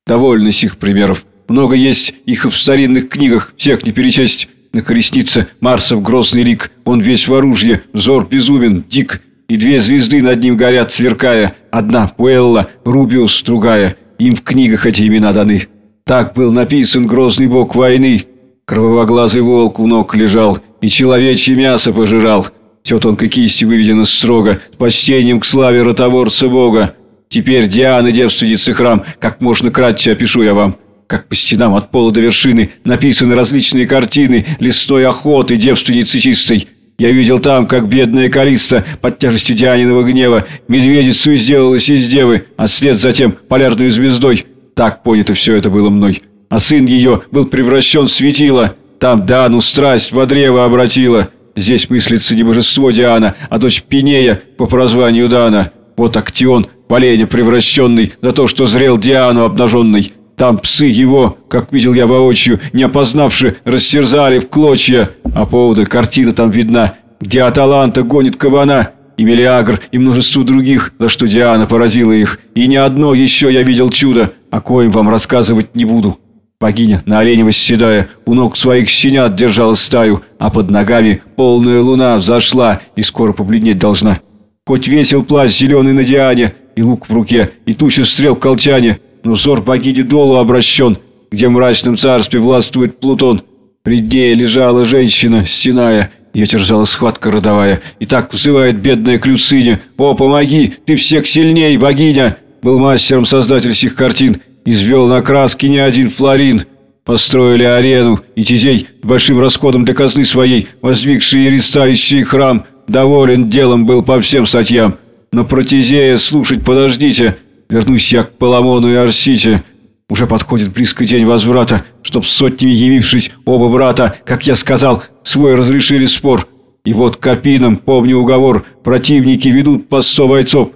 Довольно сих примеров. Много есть их в старинных книгах, всех не перечесть. На колеснице Марсов грозный лик, он весь в оружие, взор безумен, дик. И две звезды над ним горят, сверкая. Одна Пуэлла, Рубиус, другая. Им в книгах эти имена даны. Так был написан грозный бог войны. Кровавоглазый волк у ног лежал, и человечье мясо пожирал. Все тонкой кистью выведено строго, с почтением к славе ротоворца Бога. Теперь Дианы девственницы храм, как можно кратче опишу я вам. Как по стенам от пола до вершины написаны различные картины лесной охоты девственницы чистой. Я видел там, как бедная Калиста под тяжестью Дианиного гнева медведицу сделалась из девы, а след затем полярной звездой. Так понято все это было мной. А сын ее был превращен в светило. Там Дану страсть во древо обратила. Здесь мыслится не божество Диана, а дочь Пинея по прозванию Дана. Вот Актион, в превращенный, за то, что зрел Диану обнаженный. Там псы его, как видел я воочию, не опознавши, растерзали в клочья. А повода картина там видна, где Аталанта гонит кабана. и Мелиагр, и множество других, за что Диана поразила их. И ни одно еще я видел чудо, о коем вам рассказывать не буду. Богиня, на оленево седая, у ног своих щенят держала стаю, а под ногами полная луна взошла и скоро побледнеть должна. Хоть весел плащ зеленый на Диане, и лук в руке, и туча стрел в колчане, но взор богини долу обращен, где в мрачном царстве властвует Плутон. Пред ней лежала женщина, стеная, ее терзала схватка родовая, и так взывает бедная Клюциня. «О, помоги! Ты всех сильней, богиня!» Был мастером создатель сих картин, извел на краске не один флорин. Построили арену, и Тизей, большим расходом для казны своей, воздвигший и храм, доволен делом был по всем статьям. Но про Тизея слушать подождите, вернусь я к Паламону и Арсите. Уже подходит близко день возврата, чтоб сотнями явившись оба брата, как я сказал, свой разрешили спор. И вот копином, помню уговор, противники ведут по сто бойцов.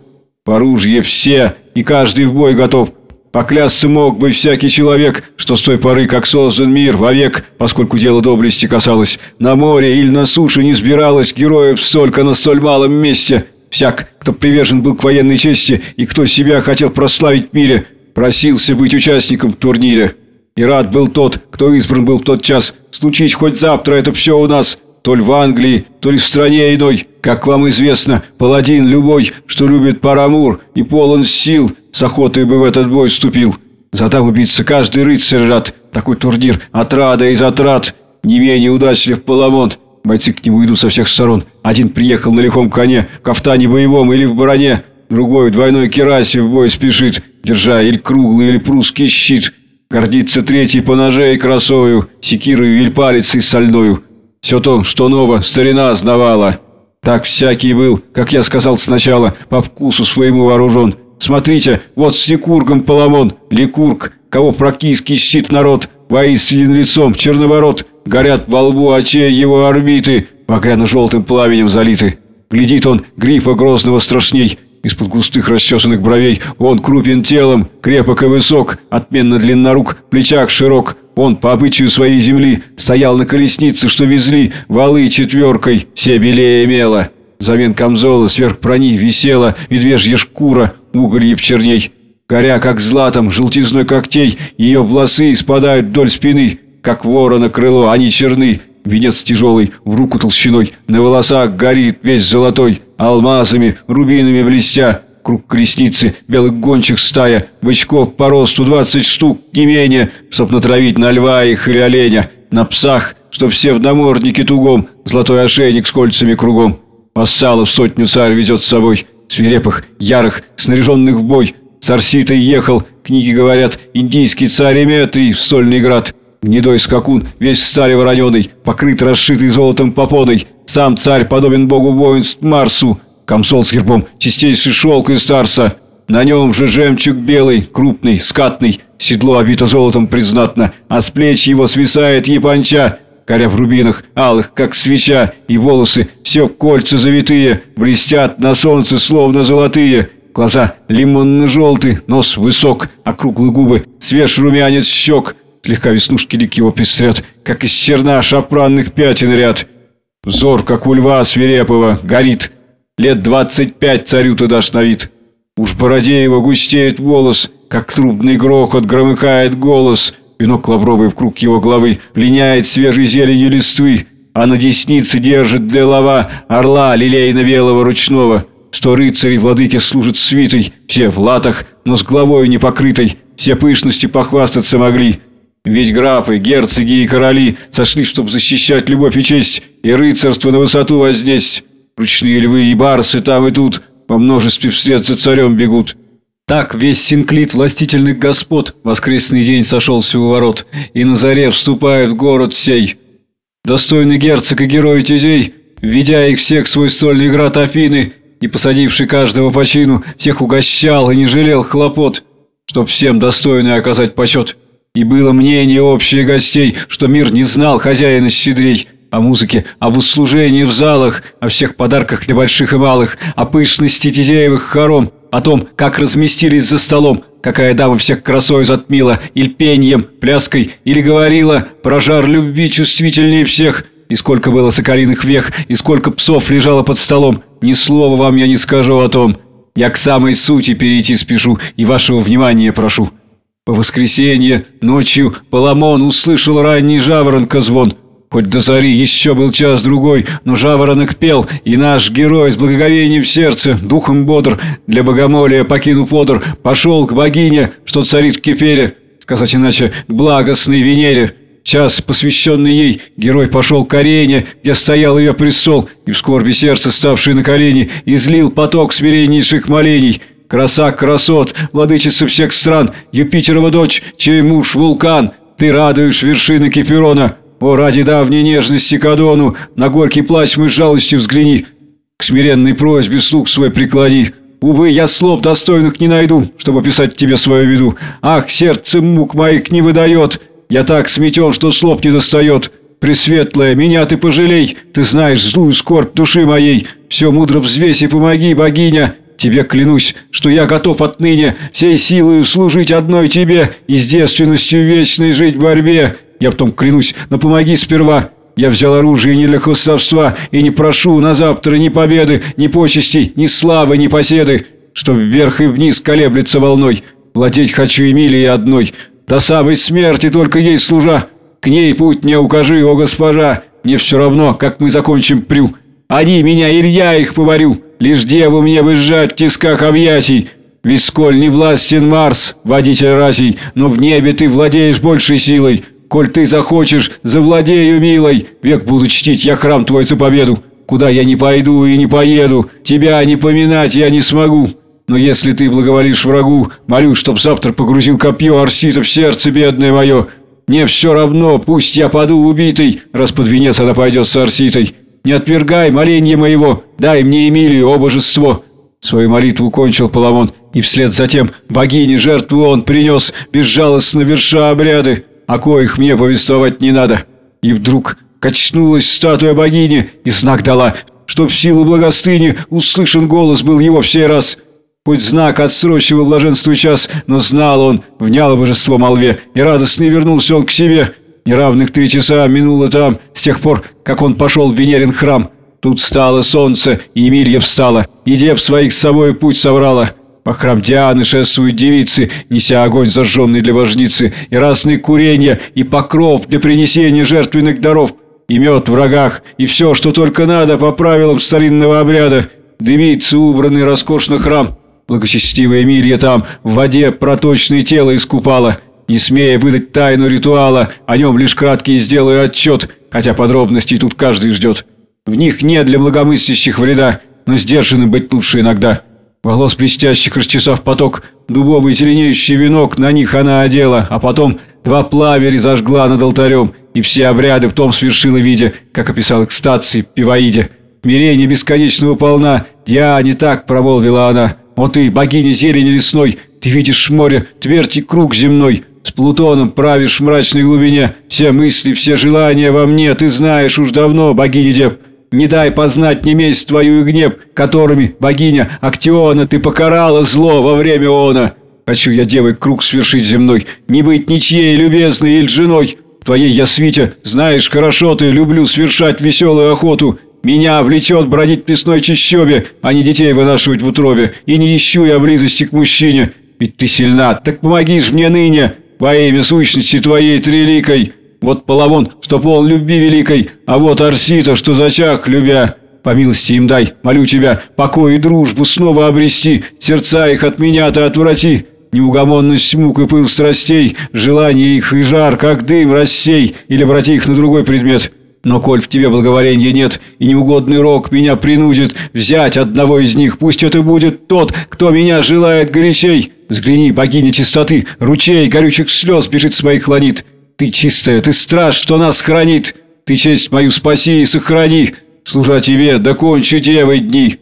По ружье все, и каждый в бой готов. Поклясться мог бы всякий человек, что с той поры, как создан мир вовек, поскольку дело доблести касалось, на море или на суше не сбиралось героев столько на столь малом месте. Всяк, кто привержен был к военной чести и кто себя хотел прославить в мире, просился быть участником турнира. И рад был тот, кто избран был в тот час. Случись хоть завтра, это все у нас то ли в Англии, то ли в стране иной. Как вам известно, паладин любой, что любит Парамур и полон сил, с охотой бы в этот бой вступил. Задам убиться каждый рыцарь рад. Такой турнир отрада из отрад. Не менее удачлив Паламонт. Бойцы к нему идут со всех сторон. Один приехал на лихом коне, в кафтане боевом или в броне. Другой в двойной керасе в бой спешит, держа или круглый, или прусский щит. Гордится третий по ноже и красою, секирою или палицей сольною. Все то, что ново, старина знавала. Так всякий был, как я сказал сначала, по вкусу своему вооружен. Смотрите, вот с Ликургом Паламон, Ликург, кого практически щит народ, воинственен лицом, черноворот, горят во лбу очей его орбиты, багряно-желтым пламенем залиты. Глядит он, грифа грозного страшней, из-под густых расчесанных бровей он крупен телом, крепок и высок, отменно длиннорук, плечах широк, он, по обычаю своей земли, стоял на колеснице, что везли валы четверкой, все белее имела. Замен камзола сверх брони висела медвежья шкура, уголье черней. Горя, как златом, желтизной когтей, ее волосы спадают вдоль спины, как ворона крыло, они черны. Венец тяжелый, в руку толщиной, на волосах горит весь золотой, алмазами, рубинами блестя, круг крестницы, белых гончих стая, бычков по росту двадцать штук, не менее, чтоб натравить на льва их или оленя, на псах, чтоб все в наморднике тугом, золотой ошейник с кольцами кругом. Вассалов сотню царь везет с собой, свирепых, ярых, снаряженных в бой. Царь Ситой ехал, книги говорят, индийский царь Эметрий в Сольный град. Гнедой скакун, весь в стали вороненый, покрыт расшитый золотом попоной. Сам царь подобен богу воинств Марсу, Камсол с гербом, чистейший шелк из старса. На нем же жемчуг белый, крупный, скатный, седло обито золотом признатно, а с плеч его свисает японча, коря в рубинах, алых, как свеча, и волосы, все кольца завитые, блестят на солнце, словно золотые. Глаза лимонно-желтый, нос высок, округлые губы, свеж румянец щек, слегка веснушки лик его пестрят, как из черна шапранных пятен ряд. Взор, как у льва свирепого, горит, Лет двадцать пять царю туда дашь на вид. Уж в бороде его густеет волос, как трубный грохот громыхает голос. Венок лавровый в круг его головы линяет свежей зеленью листвы, а на деснице держит для лова орла лилейно-белого ручного. Сто рыцарей владыке служат свитой, все в латах, но с головой не покрытой, все пышностью похвастаться могли. Ведь графы, герцоги и короли сошли, чтобы защищать любовь и честь, и рыцарство на высоту вознесть. Ручные львы и барсы там и тут по множестве вслед за царем бегут. Так весь синклит властительных господ воскресный день сошелся у ворот, и на заре вступает в город сей. Достойный герцог и герой Тизей, введя их всех в свой стольный град Афины и посадивший каждого по чину, всех угощал и не жалел хлопот, чтоб всем достойный оказать почет. И было мнение общее гостей, что мир не знал хозяина щедрей, о музыке, об услужении в залах, о всех подарках для больших и малых, о пышности Тизеевых хором, о том, как разместились за столом, какая дама всех красой затмила, или пением, пляской, или говорила про жар любви чувствительнее всех, и сколько было соколиных вех, и сколько псов лежало под столом. Ни слова вам я не скажу о том. Я к самой сути перейти спешу и вашего внимания прошу. По воскресенье ночью Паламон услышал ранний жаворонка звон. Хоть до зари еще был час-другой, но жаворонок пел, и наш герой с благоговением в сердце, духом бодр, для богомолия покинув одр, пошел к богине, что царит в Кефере, сказать иначе, к благостной Венере. Час, посвященный ей, герой пошел к арене, где стоял ее престол, и в скорби сердце, ставший на колени, излил поток смиреннейших молений. Краса красот, владычица всех стран, Юпитерова дочь, чей муж вулкан, ты радуешь вершины Кеферона. О, ради давней нежности к Адону, на горький плач мы с жалостью взгляни, к смиренной просьбе слуг свой преклони. Увы, я слов достойных не найду, чтобы описать тебе свою виду. Ах, сердце мук моих не выдает, я так сметен, что слов не достает. Пресветлая, меня ты пожалей, ты знаешь злую скорбь души моей. Все мудро взвесь и помоги, богиня. Тебе клянусь, что я готов отныне всей силой служить одной тебе и с девственностью вечной жить в борьбе. Я потом клянусь, но помоги сперва. Я взял оружие не для хвостовства и не прошу на завтра ни победы, ни почестей, ни славы, ни поседы, что вверх и вниз колеблется волной. Владеть хочу Эмилией одной, до самой смерти только ей служа. К ней путь мне укажи, о госпожа. Мне все равно, как мы закончим прю. Они меня, или я их поварю. Лишь деву мне бы сжать в тисках объятий. Ведь сколь не властен Марс, водитель расей, но в небе ты владеешь большей силой. Коль ты захочешь, завладею, милой. Век буду чтить я храм твой за победу. Куда я не пойду и не поеду, тебя не поминать я не смогу. Но если ты благоволишь врагу, молю, чтоб завтра погрузил копье Арсита в сердце бедное мое. Мне все равно, пусть я паду убитый, раз под венец она пойдет с Арситой. Не отвергай моленье моего, дай мне Эмилию, о божество». Свою молитву кончил Паламон, и вслед за тем богине жертву он принес, безжалостно верша обряды, о коих мне повествовать не надо. И вдруг качнулась статуя богини и знак дала, что в силу благостыни услышан голос был его в сей раз – Хоть знак отсрочивал блаженству час, но знал он, вняло божество молве, и радостный вернулся он к себе. Неравных три часа минуло там, с тех пор, как он пошел в Венерин храм. Тут стало солнце, и Емелья встала, и дев своих с собой путь соврала. По храм Дианы шествуют девицы, неся огонь зажженный для вожницы, и разные куренья, и покров для принесения жертвенных даров, и мед в рогах, и все, что только надо по правилам старинного обряда. Девицы убранный роскошный храм, Благочестивая Эмилья там в воде проточное тело искупала. Не смея выдать тайну ритуала, о нем лишь краткий сделаю отчет, хотя подробностей тут каждый ждет. В них нет для благомыслящих вреда, но сдержанным быть лучше иногда. Волос блестящих расчесав поток, дубовый зеленеющий венок на них она одела, а потом два пламя зажгла над алтарем, и все обряды в том свершила видя, как описал экстации Пиваиде. Мирение бесконечного полна, Диане так промолвила она. «О ты, богиня зелени лесной, ты видишь море, твердь и круг земной, с Плутоном правишь в мрачной глубине, все мысли, все желания во мне, ты знаешь уж давно, богиня Деп. Не дай познать не месть твою и гнев, которыми, богиня Актиона, ты покарала зло во время она. Хочу я, девой, круг свершить земной, не быть ничьей, любезной или женой. Твоей я свите, знаешь, хорошо ты, люблю свершать веселую охоту, меня влечет бродить в песной чащобе, а не детей вынашивать в утробе. И не ищу я близости к мужчине. Ведь ты сильна, так помоги ж мне ныне, во имя сущности твоей треликой. Вот Поломон, что полон любви великой, а вот Арсита, что зачах, любя. По милости им дай, молю тебя, покой и дружбу снова обрести, сердца их от меня ты отврати. Неугомонность мук и пыл страстей, желание их и жар, как дым, рассей, или обрати их на другой предмет. Но коль в тебе благоволения нет, и неугодный рок меня принудит взять одного из них, пусть это будет тот, кто меня желает горячей. Взгляни, богиня чистоты, ручей горючих слез бежит с моих ланит. Ты чистая, ты страж, что нас хранит. Ты честь мою спаси и сохрани. Служа тебе, докончу девы дни».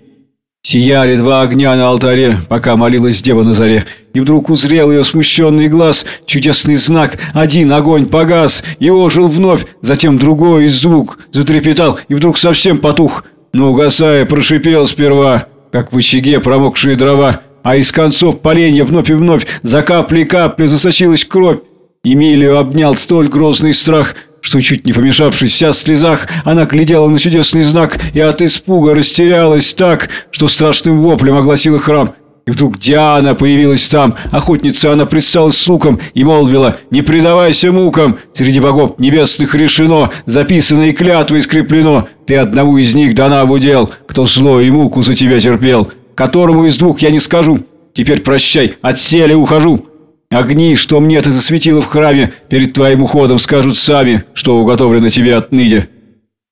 Сияли два огня на алтаре, пока молилась дева на заре. И вдруг узрел ее смущенный глаз, чудесный знак, один огонь погас, и ожил вновь, затем другой звук затрепетал, и вдруг совсем потух. Но угасая, прошипел сперва, как в очаге промокшие дрова, а из концов поленья вновь и вновь за капли капли засочилась кровь. Эмилию обнял столь грозный страх, что, чуть не помешавшись вся в слезах, она глядела на чудесный знак и от испуга растерялась так, что страшным воплем огласила храм. И вдруг Диана появилась там, охотница она предстала с луком и молвила «Не предавайся мукам! Среди богов небесных решено, записано и клятвой ты одному из них дана в удел, кто зло и муку за тебя терпел, которому из двух я не скажу, теперь прощай, от селя ухожу». Огни, что мне ты засветила в храме, перед твоим уходом скажут сами, что уготовлено тебе отныне».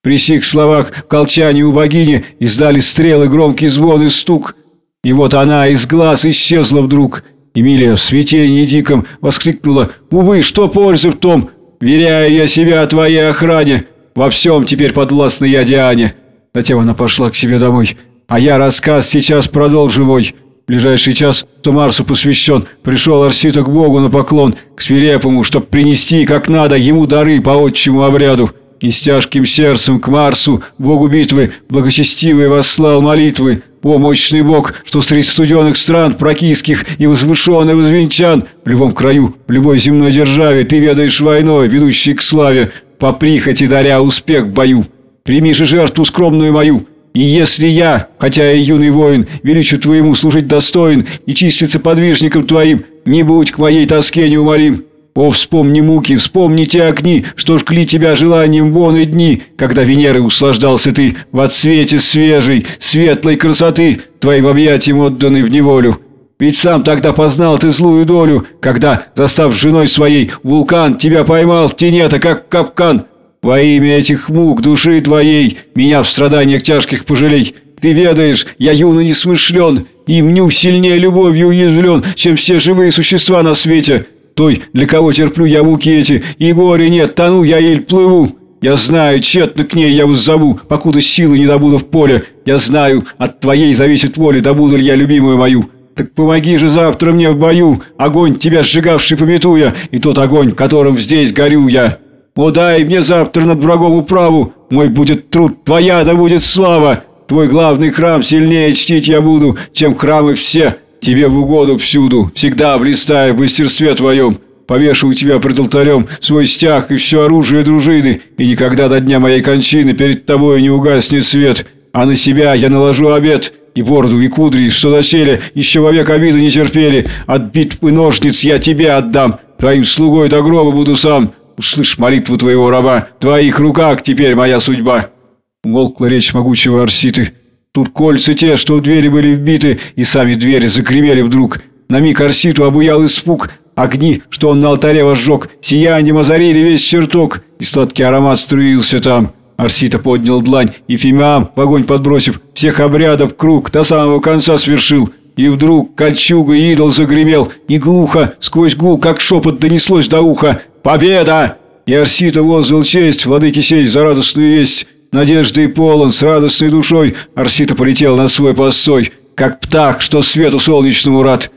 При сих словах колчане у богини издали стрелы громкий звон и стук. И вот она из глаз исчезла вдруг. Эмилия в смятении диком воскликнула «Увы, что пользы в том? Веряю я себя твоей охране. Во всем теперь подвластна я Диане». Затем она пошла к себе домой. «А я рассказ сейчас продолжу мой». Ближайший час, Марсу посвящен, пришел Арсита к Богу на поклон, к свирепому, чтоб принести, как надо, ему дары по отчему обряду. И с тяжким сердцем к Марсу, Богу битвы, благочестивый восслал молитвы. О, мощный Бог, что среди студенных стран прокийских и возвышенный возвенчан, в любом краю, в любой земной державе ты ведаешь войной, ведущей к славе, по прихоти даря успех бою. Прими же жертву скромную мою, и если я, хотя и юный воин, величу твоему служить достоин и числиться подвижником твоим, не будь к моей тоске неумолим. О, вспомни муки, вспомни те огни, что жгли тебя желанием вон и дни, когда Венеры услаждался ты в отсвете свежей, светлой красоты, твоим объятиям отданный в неволю. Ведь сам тогда познал ты злую долю, когда, застав женой своей, вулкан тебя поймал в тенета, как капкан, во имя этих мук души твоей меня в страданиях тяжких пожалей. Ты ведаешь, я юно не смышлен, и мню сильнее любовью уязвлен, чем все живые существа на свете. Той, для кого терплю я муки эти, и горе нет, тону я ель плыву. Я знаю, тщетно к ней я воззову, покуда силы не добуду в поле. Я знаю, от твоей зависит воля, добуду ли я любимую мою. Так помоги же завтра мне в бою, огонь тебя сжигавший пометуя, и тот огонь, которым здесь горю я». О, дай мне завтра над врагом управу, мой будет труд, твоя да будет слава. Твой главный храм сильнее чтить я буду, чем храмы все. Тебе в угоду всюду, всегда блистая в мастерстве твоем. Повешу у тебя пред алтарем свой стяг и все оружие дружины, и никогда до дня моей кончины перед тобой не угаснет свет. А на себя я наложу обед, и бороду, и кудри, что доселе еще вовек обиды не терпели. От битв и ножниц я тебе отдам, твоим слугой до гроба буду сам». Услышь молитву твоего раба, в твоих руках теперь моя судьба!» Умолкла речь могучего Арситы. Тут кольца те, что в двери были вбиты, и сами двери закремели вдруг. На миг Арситу обуял испуг. Огни, что он на алтаре возжег, сиянием озарили весь чертог, и сладкий аромат струился там. Арсита поднял длань, и Фимиам, в огонь подбросив, всех обрядов круг до самого конца свершил. И вдруг кольчуга идол загремел, и глухо, сквозь гул, как шепот донеслось до уха. «Победа!» И Арсита воздал честь, владыке сесть за радостную весть. Надеждой полон, с радостной душой, Арсита полетел на свой постой, как птах, что свету солнечному рад.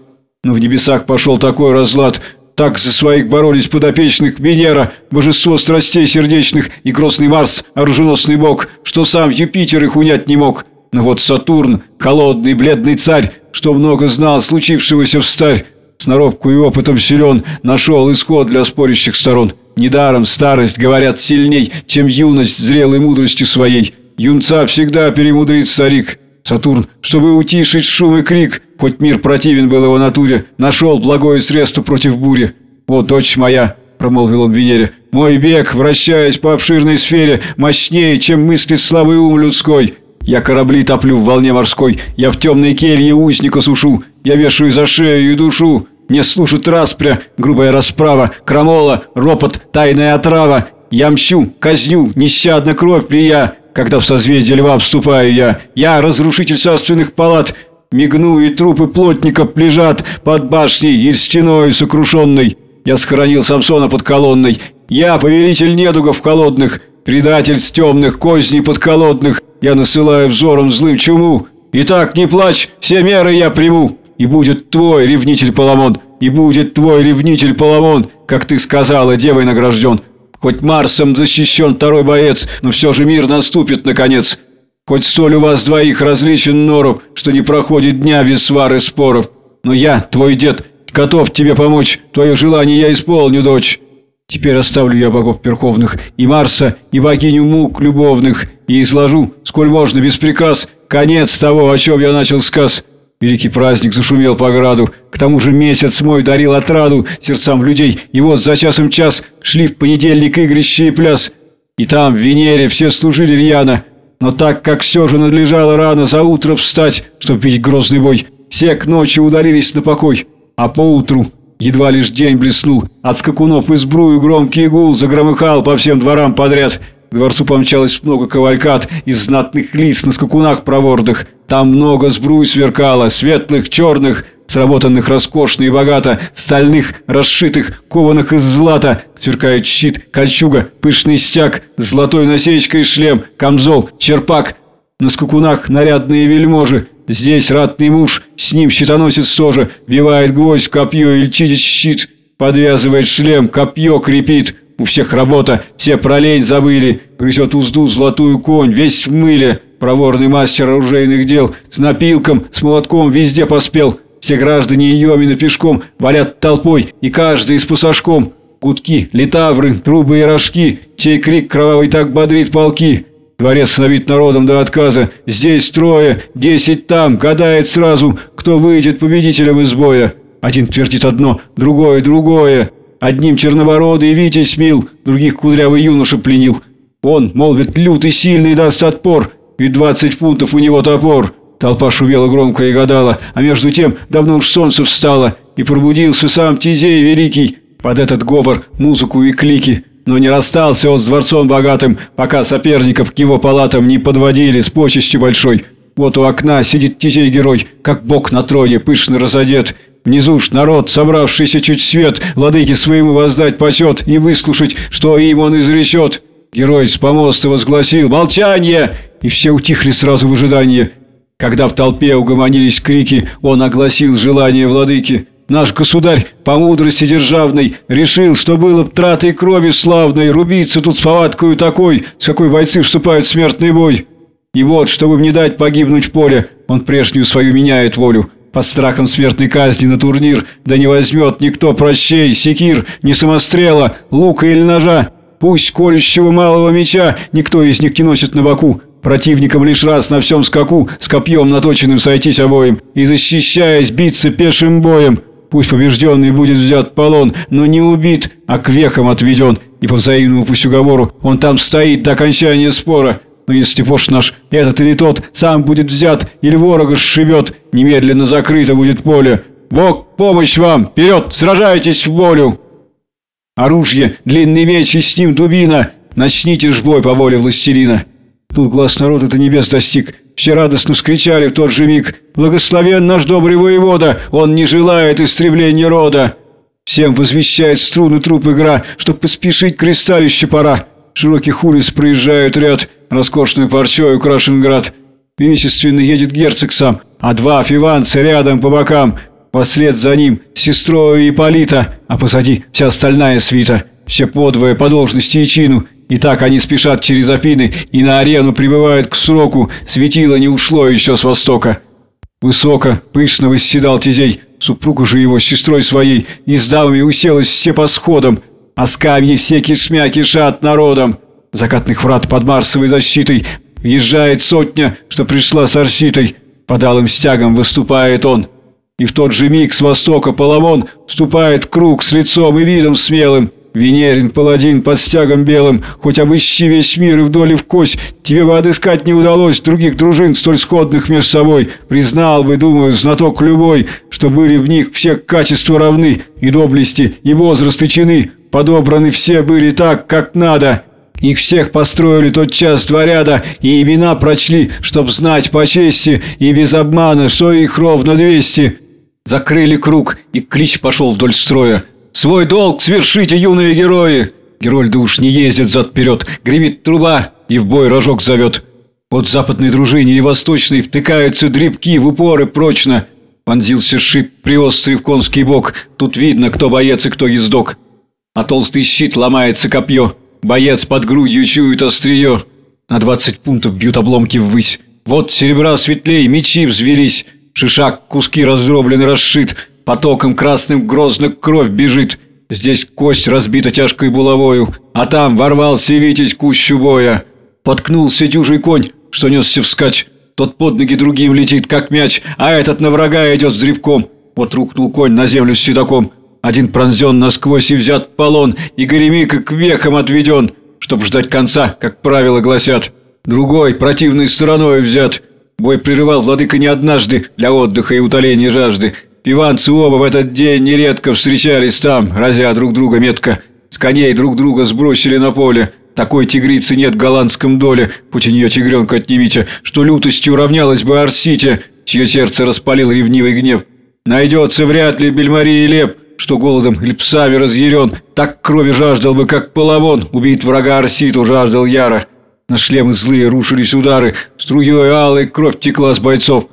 Но в небесах пошел такой разлад, так за своих боролись подопечных Венера, божество страстей сердечных, и грозный Марс, оруженосный бог, что сам Юпитер их унять не мог. Но вот Сатурн, холодный бледный царь, что много знал случившегося в старь, сноровку и опытом силен, нашел исход для спорящих сторон. Недаром старость, говорят, сильней, чем юность зрелой мудростью своей. Юнца всегда перемудрит старик. Сатурн, чтобы утишить шум и крик, хоть мир противен был его натуре, нашел благое средство против бури. «О, дочь моя!» – промолвил он Венере. «Мой бег, вращаясь по обширной сфере, мощнее, чем мыслит слабый ум людской». Я корабли топлю в волне морской, я в темной келье узника сушу, я вешаю за шею и душу. Не слушают распря, грубая расправа, крамола, ропот, тайная отрава. Я мщу, казню, нещадно кровь прия, когда в созвездие льва вступаю я. Я разрушитель царственных палат, мигну, и трупы плотников лежат под башней и стеной сокрушенной. Я схоронил Самсона под колонной, я повелитель недугов холодных, предатель с темных козней подколодных, я насылаю взором злым чуму. Итак, не плачь, все меры я приму и будет твой ревнитель Паламон, и будет твой ревнитель Паламон, как ты сказала, девой награжден. Хоть Марсом защищен второй боец, но все же мир наступит наконец. Хоть столь у вас двоих различен норов, что не проходит дня без свары споров. Но я, твой дед, готов тебе помочь, твое желание я исполню, дочь». Теперь оставлю я богов перховных, и Марса, и богиню мук любовных, и изложу, сколь можно без приказ, конец того, о чем я начал сказ. Великий праздник зашумел по граду, к тому же месяц мой дарил отраду сердцам людей, и вот за часом час шли в понедельник игрище и пляс. И там, в Венере, все служили рьяно, но так как все же надлежало рано за утро встать, чтобы видеть грозный бой, все к ночи удалились на покой, а поутру едва лишь день блеснул, от скакунов и сбрую громкий гул загромыхал по всем дворам подряд – к дворцу помчалось много кавалькад из знатных лиц на скакунах проворных. Там много сбруй сверкало, светлых, черных, сработанных роскошно и богато, стальных, расшитых, кованых из злата. Сверкает щит, кольчуга, пышный стяг, золотой насечкой шлем, камзол, черпак. На скакунах нарядные вельможи. Здесь ратный муж, с ним щитоносец тоже, вивает гвоздь в копье и льчит щит. Подвязывает шлем, копье крепит. У всех работа, все про лень забыли. Грызет узду золотую конь, весь в мыле. Проворный мастер оружейных дел с напилком, с молотком везде поспел. Все граждане Йомина пешком валят толпой, и каждый с пусашком. Гудки, литавры, трубы и рожки, чей крик кровавый так бодрит полки. Дворец набит народом до отказа. Здесь трое, десять там, гадает сразу, кто выйдет победителем из боя. Один твердит одно, другое, другое. Одним чернобородый Витязь мил, других кудрявый юноша пленил. Он, молвит, лютый, сильный даст отпор, ведь двадцать фунтов у него топор. Толпа шумела громко и гадала, а между тем давно уж солнце встало, и пробудился сам Тизей Великий под этот говор, музыку и клики. Но не расстался он с дворцом богатым, пока соперников к его палатам не подводили с почестью большой. Вот у окна сидит Тизей-герой, как бог на троне, пышно разодет, Внизу ж народ, собравшийся чуть свет, владыке своему воздать почет и выслушать, что им он изречет. Герой с помоста возгласил «Молчание!» и все утихли сразу в ожидании. Когда в толпе угомонились крики, он огласил желание владыки. Наш государь, по мудрости державной, решил, что было б тратой крови славной рубиться тут с повадкою такой, с какой бойцы вступают в смертный бой. И вот, чтобы не дать погибнуть в поле, он прежнюю свою меняет волю под страхом смертной казни на турнир, да не возьмет никто прощей, секир, ни самострела, лука или ножа. Пусть колющего малого меча никто из них не носит на боку. Противникам лишь раз на всем скаку с копьем наточенным сойтись обоим и, защищаясь, биться пешим боем. Пусть побежденный будет взят полон, но не убит, а к вехам отведен, и по взаимному пусть уговору он там стоит до окончания спора. Но если пош наш, этот или тот, сам будет взят или ворога сшибет, немедленно закрыто будет поле. Бог, помощь вам! Вперед! Сражайтесь в волю!» Оружие, длинный меч и с ним дубина. Начните ж бой по воле властелина. Тут глаз народа до небес достиг. Все радостно вскричали в тот же миг. Благословен наш добрый воевода, он не желает истребления рода. Всем возвещает струны труп игра, чтоб поспешить к пора. Широких улиц проезжают ряд, роскошной парчой украшен град. Величественно едет герцог сам, а два фиванца рядом по бокам. Вслед за ним сестрой Ипполита, а позади вся остальная свита. Все подвое по должности и чину. И так они спешат через Афины и на арену прибывают к сроку. Светило не ушло еще с востока. Высоко, пышно восседал Тизей, супруга же его с сестрой своей, и с дамами уселась все по сходам, а скамьи все кишмя кишат народом. Закатных врат под Марсовой защитой въезжает сотня, что пришла с Арситой. Под алым стягом выступает он. И в тот же миг с востока Паламон вступает в круг с лицом и видом смелым. Венерин, паладин под стягом белым, хоть обыщи весь мир и вдоль и в кость, тебе бы отыскать не удалось других дружин, столь сходных между собой. Признал бы, думаю, знаток любой, что были в них все качества равны, и доблести, и возраст, и чины. Подобраны все были так, как надо. Их всех построили тот час два ряда, и имена прочли, чтоб знать по чести и без обмана, что их ровно двести. Закрыли круг, и клич пошел вдоль строя. «Свой долг свершите, юные герои!» Герольды уж не ездят зад-вперед, гремит труба и в бой рожок зовет. От западной дружине и восточной втыкаются дребки в упоры прочно. Вонзился шип приострый в конский бок, тут видно, кто боец и кто ездок. А толстый щит ломается копье. Боец под грудью чует острие. На двадцать пунктов бьют обломки ввысь. Вот серебра светлей, мечи взвелись. Шишак куски раздроблены расшит. Потоком красным грозно кровь бежит. Здесь кость разбита тяжкой булавою, а там ворвался Витязь кущу боя. Поткнулся дюжий конь, что несся вскачь. Тот под ноги другим летит, как мяч, а этот на врага идет с древком. Вот рухнул конь на землю с седаком. Один пронзен насквозь и взят полон, и Горемыка к вехам отведен, чтоб ждать конца, как правила гласят. Другой противной стороной взят. Бой прерывал владыка не однажды для отдыха и утоления жажды. Пиванцы оба в этот день нередко встречались там, разя друг друга метко. С коней друг друга сбросили на поле. Такой тигрицы нет в голландском доле, путь у нее тигренка отнимите, что лютостью равнялась бы Арсите, чье сердце распалил ревнивый гнев. Найдется вряд ли Бельмарии Леп, что голодом или псами разъярен, так крови жаждал бы, как Половон, убить врага Арситу жаждал яро. На шлемы злые рушились удары, струей алой кровь текла с бойцов.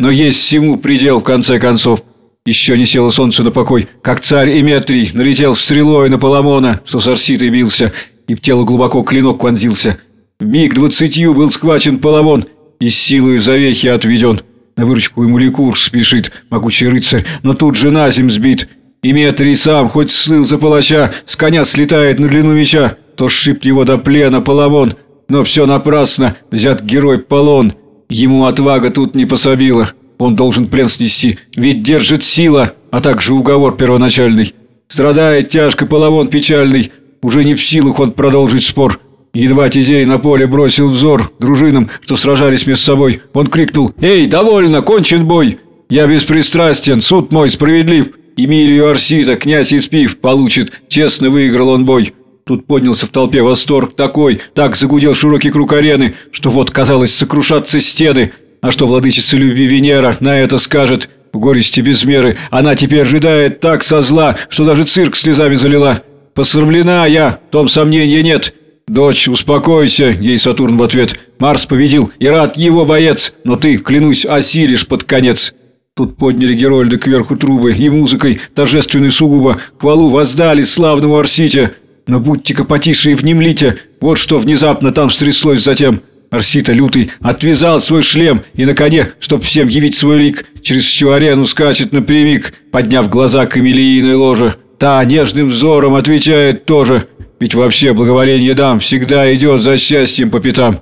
Но есть всему предел в конце концов. Еще не село солнце на покой, как царь Эметрий налетел стрелой на Поломона, что с Арситой бился, и в тело глубоко клинок вонзился. В миг двадцатью был схвачен Поломон и с силой завехи отведен. На выручку ему Ликур спешит, могучий рыцарь, но тут же на земь сбит. И Метрий сам, хоть слыл за палача, с коня слетает на длину меча, то сшиб его до плена Поломон. Но все напрасно, взят герой полон. Ему отвага тут не пособила. Он должен плен снести, ведь держит сила, а также уговор первоначальный. Страдает тяжко Поломон печальный, уже не в силах он продолжить спор. Едва Тизей на поле бросил взор дружинам, что сражались между собой. Он крикнул «Эй, довольно, кончен бой! Я беспристрастен, суд мой справедлив!» Эмилию Арсита князь Испив получит, честно выиграл он бой. Тут поднялся в толпе восторг такой, так загудел широкий круг арены, что вот казалось сокрушаться стены. А что владычица любви Венера на это скажет? В горести без меры она теперь рыдает так со зла, что даже цирк слезами залила. «Посрамлена я, в том сомнения нет». «Дочь, успокойся», — ей Сатурн в ответ. «Марс победил, и рад его боец, но ты, клянусь, осилишь под конец». Тут подняли Герольда кверху трубы и музыкой, торжественной сугубо, хвалу воздали славному Арсите. Но будьте-ка потише и внемлите, вот что внезапно там стряслось затем. Арсита лютый отвязал свой шлем и на коне, чтоб всем явить свой лик, через всю арену скачет напрямик, подняв глаза к Эмилийной ложе. Та нежным взором отвечает тоже, ведь вообще благоволение дам всегда идет за счастьем по пятам.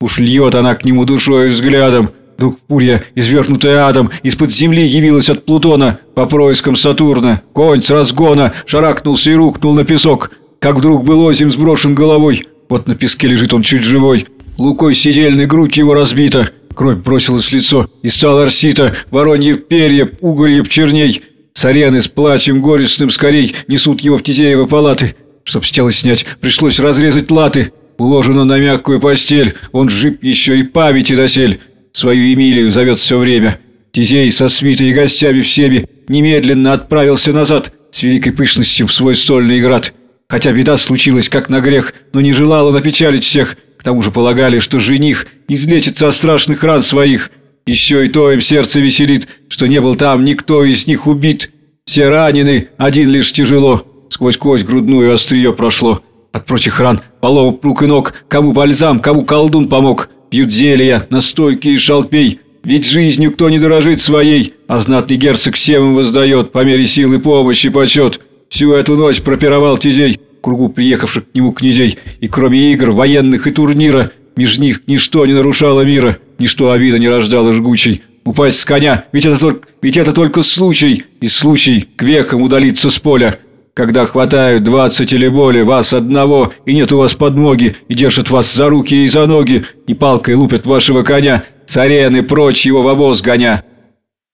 Уж льет она к нему душой и взглядом. Вдруг Пурья, извергнутая адом, из-под земли явилась от Плутона по проискам Сатурна. Конь с разгона шарахнулся и рухнул на песок, как вдруг был озим сброшен головой. Вот на песке лежит он чуть живой. Лукой сидельной грудь его разбита. Кровь бросилась в лицо, и стал Арсита, воронье перья, уголье черней. С арены с плачем горестным скорей несут его в Тизеевы палаты. Чтоб с тела снять, пришлось разрезать латы. Уложено на мягкую постель, он жив еще и памяти досель. Свою Эмилию зовет все время. Тизей со свитой и гостями всеми немедленно отправился назад с великой пышностью в свой стольный град. Хотя беда случилась, как на грех, но не желала напечалить всех. Тому же полагали, что жених излечится от страшных ран своих – еще и то им сердце веселит, что не был там никто из них убит. Все ранены, один лишь тяжело. Сквозь кость грудную острие прошло. От прочих ран, поломок рук и ног, кому бальзам, кому колдун помог. Пьют зелья, настойки и шалпей. Ведь жизнью кто не дорожит своей, а знатный герцог всем воздает по мере силы помощи почет. Всю эту ночь пропировал Тизей, кругу приехавших к нему князей, и кроме игр, военных и турнира, меж них ничто не нарушало мира. Ничто обида не рождало жгучей. Упасть с коня, ведь это, только, ведь это только случай, и случай к векам удалиться с поля. Когда хватают двадцать или более вас одного, и нет у вас подмоги, и держат вас за руки и за ноги, и палкой лупят вашего коня, с арены прочь его в обоз гоня.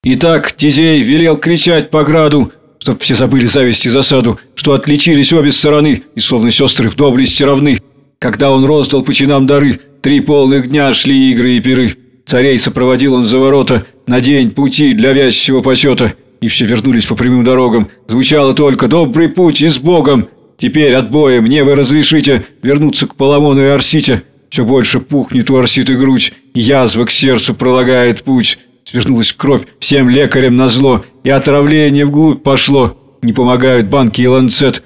Итак, Тизей велел кричать по граду, чтоб все забыли зависть и засаду, что отличились обе стороны, и словно сестры в доблести равны. Когда он роздал по чинам дары, Три полных дня шли игры и пиры. Царей сопроводил он за ворота на день пути для вязчего почета. И все вернулись по прямым дорогам. Звучало только «Добрый путь и с Богом!» Теперь от боя мне вы разрешите вернуться к Паламону и Арсите. Все больше пухнет у Арситы грудь, и язва к сердцу пролагает путь. Свернулась кровь всем лекарям на зло, и отравление вглубь пошло. Не помогают банки и ланцет,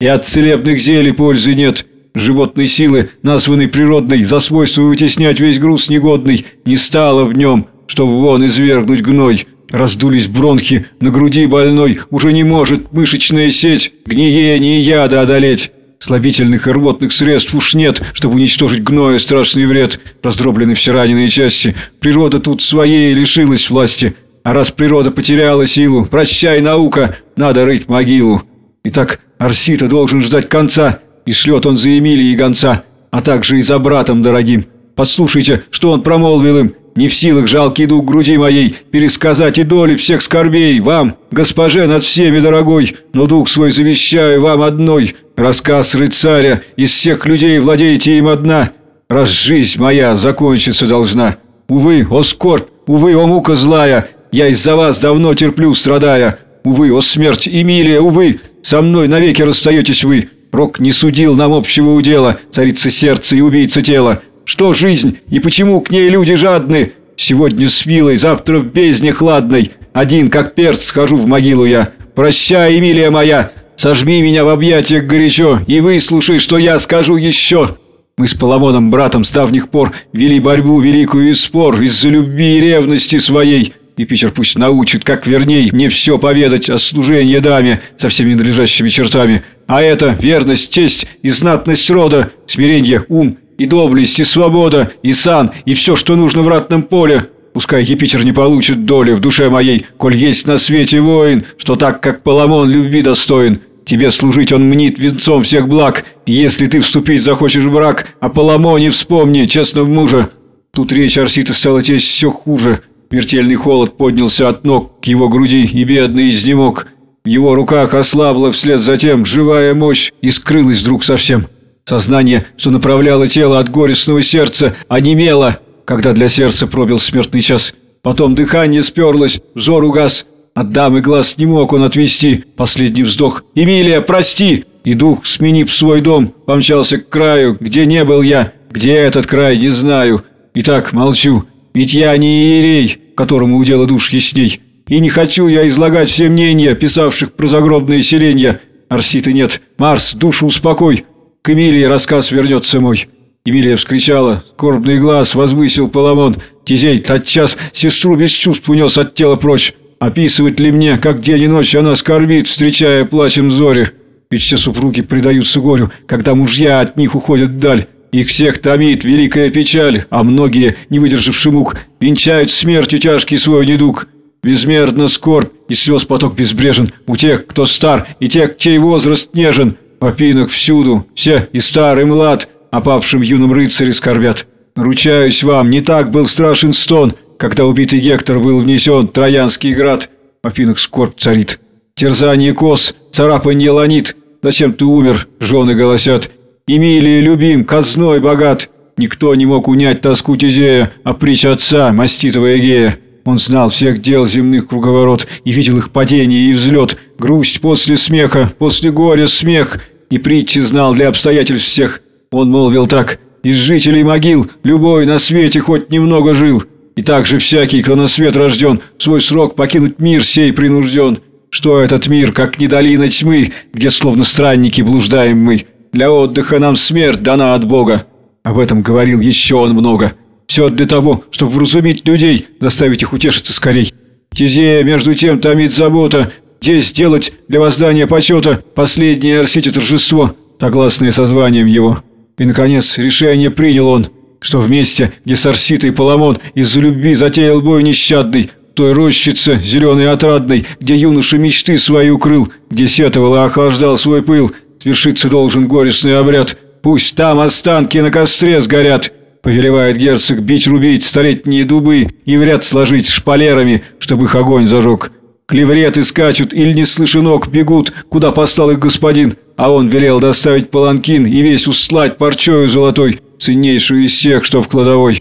и от целебных зелий пользы нет животной силы, названной природной, за свойство вытеснять весь груз негодный, не стало в нем, чтобы вон извергнуть гной. раздулись бронхи, на груди больной уже не может мышечная сеть гниение яда одолеть. Слабительных и рвотных средств уж нет, чтобы уничтожить гноя страшный вред. Раздроблены все раненые части. Природа тут своей лишилась власти. А раз природа потеряла силу, прощай, наука, надо рыть могилу. Итак, Арсита должен ждать конца, и шлет он за Эмилией гонца, а также и за братом дорогим. Послушайте, что он промолвил им. Не в силах жалкий дух груди моей пересказать и доли всех скорбей вам, госпоже над всеми дорогой, но дух свой завещаю вам одной. Рассказ рыцаря, из всех людей владеете им одна, раз жизнь моя закончиться должна. Увы, о скорбь, увы, о мука злая, я из-за вас давно терплю, страдая. Увы, о смерть, Эмилия, увы, со мной навеки расстаетесь вы. Рок не судил нам общего удела, царица сердца и убийца тела. Что жизнь и почему к ней люди жадны? Сегодня с милой, завтра в бездне хладной. Один, как перст, схожу в могилу я. Прощай, Эмилия моя, сожми меня в объятиях горячо и выслушай, что я скажу еще. Мы с Паламоном, братом, с давних пор вели борьбу великую и спор из-за любви и ревности своей. И Питер пусть научит, как верней мне все поведать о служении даме со всеми надлежащими чертами. А это верность, честь и знатность рода, смирение, ум и доблесть, и свобода, и сан, и все, что нужно в ратном поле. Пускай Юпитер не получит доли в душе моей, коль есть на свете воин, что так, как Паламон, любви достоин. Тебе служить он мнит венцом всех благ, если ты вступить захочешь в брак, о Паламоне вспомни, честного мужа. Тут речь Арсита стала тесть все хуже. Смертельный холод поднялся от ног к его груди, и бедный изнемог. В его руках ослабла вслед за тем живая мощь и скрылась вдруг совсем. Сознание, что направляло тело от горестного сердца, онемело, когда для сердца пробил смертный час. Потом дыхание сперлось, взор угас. От дамы глаз не мог он отвести. Последний вздох. «Эмилия, прости!» И дух, сменив свой дом, помчался к краю, где не был я, где этот край, не знаю. И так молчу, ведь я не иерей, которому удела душ ясней. И не хочу я излагать все мнения, писавших про загробные селения. Арситы нет. Марс, душу успокой. К Эмилии рассказ вернется мой». Эмилия вскричала, скорбный глаз возвысил Паламон. Тизей тотчас сестру без чувств унес от тела прочь. Описывать ли мне, как день и ночь она скорбит, встречая плачем зори? Ведь все супруги предаются горю, когда мужья от них уходят вдаль. Их всех томит великая печаль, а многие, не выдержавши мук, венчают смертью тяжкий свой недуг. Безмерно скорбь и слез поток безбрежен у тех, кто стар, и тех, чей возраст нежен. По пинах всюду, все, и стар, и млад, о павшем юном рыцаре скорбят. Ручаюсь вам, не так был страшен стон, когда убитый Гектор был внесен Троянский град. По пинах скорбь царит. Терзание кос, царапанье ланит. Зачем ты умер, жены голосят. Эмилий любим, казной богат. Никто не мог унять тоску Тизея, а притч отца, маститого Эгея. Он знал всех дел земных круговорот и видел их падение и взлет, грусть после смеха, после горя смех, и притчи знал для обстоятельств всех. Он молвил так, «Из жителей могил любой на свете хоть немного жил, и также всякий, кто на свет рожден, свой срок покинуть мир сей принужден. Что этот мир, как не долина тьмы, где словно странники блуждаем мы? Для отдыха нам смерть дана от Бога». Об этом говорил еще он много. Все для того, чтобы вразумить людей, заставить их утешиться скорей. Тизея, между тем, томит забота. Здесь сделать для воздания почета последнее Арсите торжество, согласное со званием его. И, наконец, решение принял он, что вместе, где с Арситой Паламон из-за любви затеял бой нещадный, той рощице зеленой отрадной, где юноша мечты свои укрыл, где сетовал и охлаждал свой пыл, свершиться должен горестный обряд. Пусть там останки на костре сгорят. Повелевает герцог бить рубить столетние дубы и в ряд сложить шпалерами, чтобы их огонь зажег. Клевреты скачут или не слыша ног бегут, куда постал их господин, а он велел доставить паланкин и весь устлать парчою золотой, ценнейшую из всех, что в кладовой.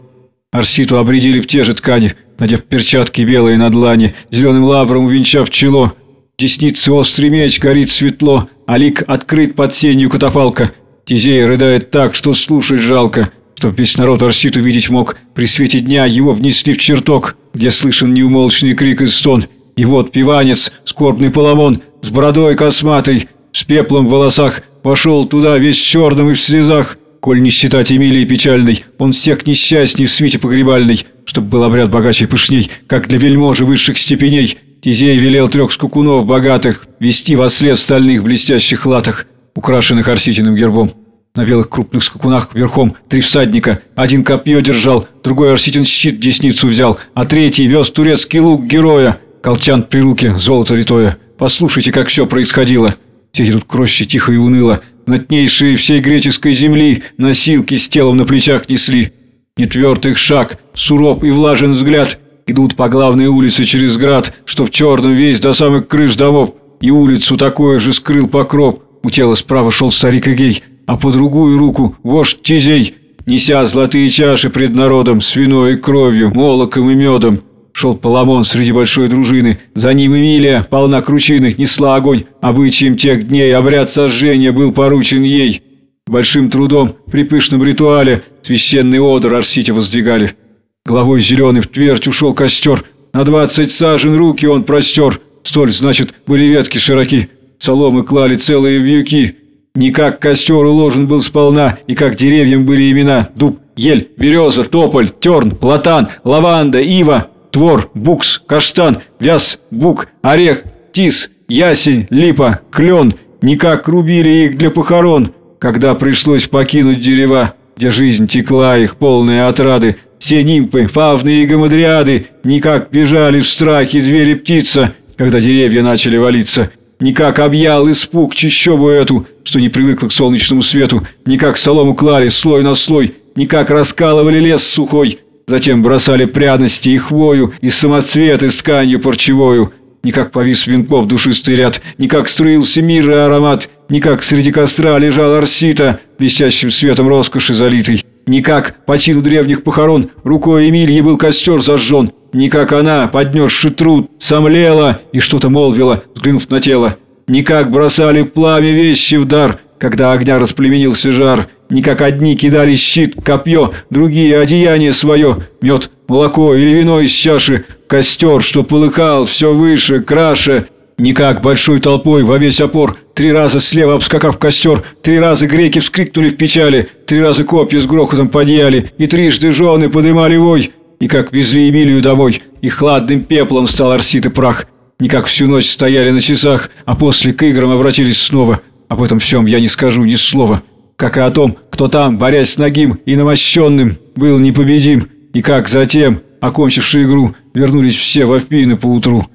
Арситу обредили в те же ткани, надев перчатки белые на длани, зеленым лавром увенчав чело. Десницы острый меч горит светло, а лик открыт под сенью катафалка. Тизей рыдает так, что слушать жалко чтоб весь народ Арсит увидеть мог. При свете дня его внесли в чертог, где слышен неумолчный крик и стон. И вот пиванец, скорбный поломон, с бородой косматой, с пеплом в волосах, пошел туда весь черным и в слезах. Коль не считать Эмилии печальной, он всех несчастней в свите погребальной, чтоб был обряд богаче и пышней, как для вельможи высших степеней. Тизей велел трех скукунов богатых вести во след стальных блестящих латах, украшенных арситиным гербом. На белых крупных скакунах верхом три всадника. Один копье держал, другой арситин щит десницу взял, а третий вез турецкий лук героя. Колчан при руке, золото литое. Послушайте, как все происходило. Все идут к тихо и уныло. Нотнейшие всей греческой земли носилки с телом на плечах несли. Нетвертый шаг, суров и влажен взгляд. Идут по главной улице через град, что в черном весь до самых крыш домов. И улицу такое же скрыл покров. У тела справа шел старик Эгей, а по другую руку вождь Тизей, неся золотые чаши пред народом с виной и кровью, молоком и медом. Шел Паламон среди большой дружины, за ним Эмилия, полна кручины, несла огонь. Обычаем тех дней обряд сожжения был поручен ей. Большим трудом, при пышном ритуале, священный одр Арсите воздвигали. Головой зеленый в твердь ушел костер, на двадцать сажен руки он простер. Столь, значит, были ветки широки, соломы клали целые вьюки. Не как костер уложен был сполна, и как деревьям были имена дуб, ель, береза, тополь, терн, платан, лаванда, ива, твор, букс, каштан, вяз, бук, орех, тис, ясень, липа, клен. Не как рубили их для похорон, когда пришлось покинуть дерева, где жизнь текла их, полные отрады. Все нимфы, фавны и гамадриады никак бежали в страхе звери птица, когда деревья начали валиться. Никак объял испуг чищобу эту, что не привыкла к солнечному свету, никак солому клали слой на слой, никак раскалывали лес сухой, затем бросали пряности и хвою, и самоцветы с тканью парчевою, никак повис венков душистый ряд, никак струился мир и аромат, никак среди костра лежал Арсита, блестящим светом роскоши залитый, никак по чину древних похорон рукой Эмильи был костер зажжен, не как она, поднесши труд, сомлела и что-то молвила, взглянув на тело. Не как бросали пламя вещи в дар, когда огня расплеменился жар. Не как одни кидали щит, копье, другие одеяние свое, мед, молоко или вино из чаши, костер, что полыхал все выше, краше. Не как большой толпой во весь опор, три раза слева обскакав костер, три раза греки вскрикнули в печали, три раза копья с грохотом подъяли, и трижды жены подымали вой, и как везли Эмилию домой, и хладным пеплом стал Арсит и прах. Не как всю ночь стояли на часах, а после к играм обратились снова. Об этом всем я не скажу ни слова. Как и о том, кто там, борясь с ногим и намощенным, был непобедим. И как затем, окончивши игру, вернулись все в Афины поутру.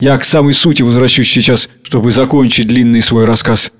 Я к самой сути возвращусь сейчас, чтобы закончить длинный свой рассказ.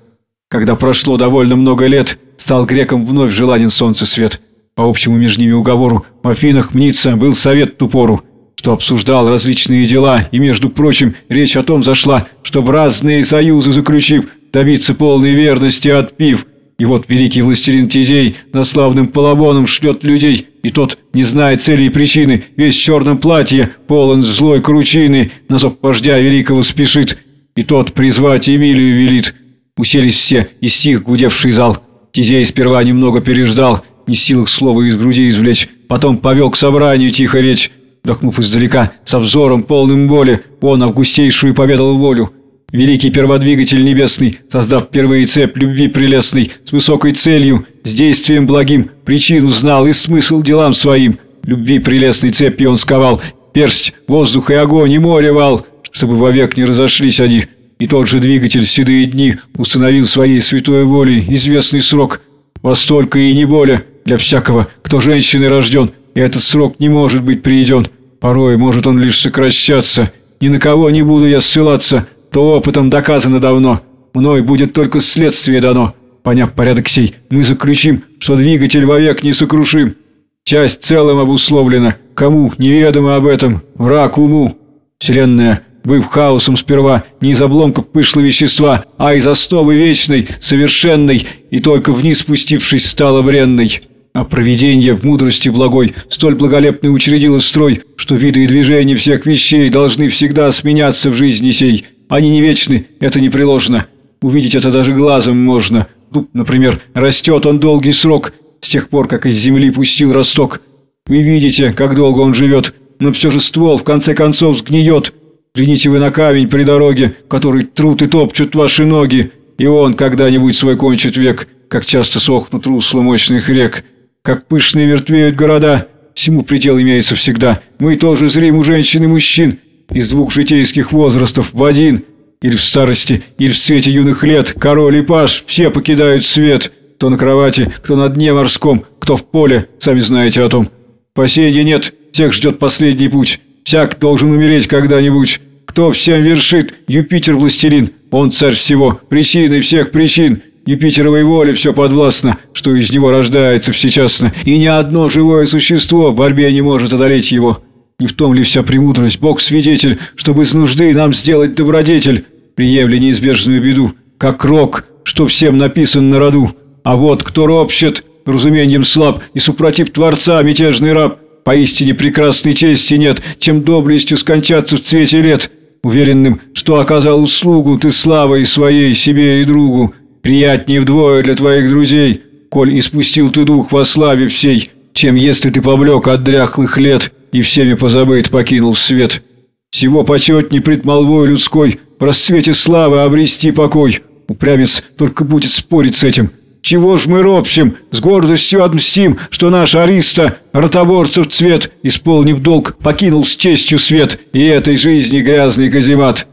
Когда прошло довольно много лет, стал греком вновь желанен солнце свет – по общему между ними уговору в Афинах мнится был совет тупору, что обсуждал различные дела, и, между прочим, речь о том зашла, чтобы разные союзы заключив, добиться полной верности отпив. И вот великий властелин Тизей на славным Паламоном шлет людей, и тот, не зная цели и причины, весь в черном платье, полон злой кручины, на зов вождя великого спешит, и тот призвать Эмилию велит. Уселись все, и стих гудевший зал. Тизей сперва немного переждал, не в силах слова из груди извлечь, потом повел к собранию тихо речь, вдохнув издалека, со взором полным боли, он августейшую поведал волю. Великий перводвигатель небесный, создав впервые цепь любви прелестной, с высокой целью, с действием благим, причину знал и смысл делам своим. Любви прелестной цепи он сковал, персть, воздух и огонь и море вал, чтобы вовек не разошлись они. И тот же двигатель седые дни установил своей святой волей известный срок, во столько и не более, для всякого, кто женщиной рожден, и этот срок не может быть приведен. Порой может он лишь сокращаться. Ни на кого не буду я ссылаться, то опытом доказано давно. Мной будет только следствие дано. Поняв порядок сей, мы заключим, что двигатель вовек не сокрушим. Часть целым обусловлена. Кому неведомо об этом, враг уму. Вселенная, быв хаосом сперва, не из обломков пышлого вещества, а из основы вечной, совершенной, и только вниз спустившись стала бренной. А провидение в мудрости благой столь благолепно учредило строй, что виды и движения всех вещей должны всегда сменяться в жизни сей. Они не вечны, это непреложно. Увидеть это даже глазом можно. Дуб, например, растет он долгий срок, с тех пор, как из земли пустил росток. Вы видите, как долго он живет, но все же ствол в конце концов сгниет. Взгляните вы на камень при дороге, который трут и топчут ваши ноги, и он когда-нибудь свой кончит век, как часто сохнут русла мощных рек. Как пышные вертвеют города, Всему предел имеется всегда. Мы тоже зрим у женщин и мужчин. Из двух житейских возрастов в один. Или в старости, или в цвете юных лет. Король и паш, все покидают свет. Кто на кровати, кто на дне морском, кто в поле, сами знаете о том. Спасения нет, всех ждет последний путь. Всяк должен умереть когда-нибудь. Кто всем вершит? Юпитер властелин. Он царь всего, причины всех причин. Юпитеровой воле все подвластно, что из него рождается всечасно, и ни одно живое существо в борьбе не может одолеть его. Не в том ли вся премудрость, Бог свидетель, чтобы с нужды нам сделать добродетель, приемли неизбежную беду, как рок, что всем написан на роду. А вот кто ропщет, разумением слаб, и супротив Творца мятежный раб, поистине прекрасной чести нет, чем доблестью скончаться в цвете лет, уверенным, что оказал услугу ты славой своей себе и другу, Приятнее вдвое для твоих друзей, коль испустил ты дух во славе всей, чем если ты повлек от дряхлых лет и всеми позабыт покинул свет. Всего почетней пред молвой людской в расцвете славы обрести покой. Упрямец только будет спорить с этим. Чего ж мы ропщим, с гордостью отмстим, что наш Ариста, ротоборцев цвет, исполнив долг, покинул с честью свет и этой жизни грязный каземат».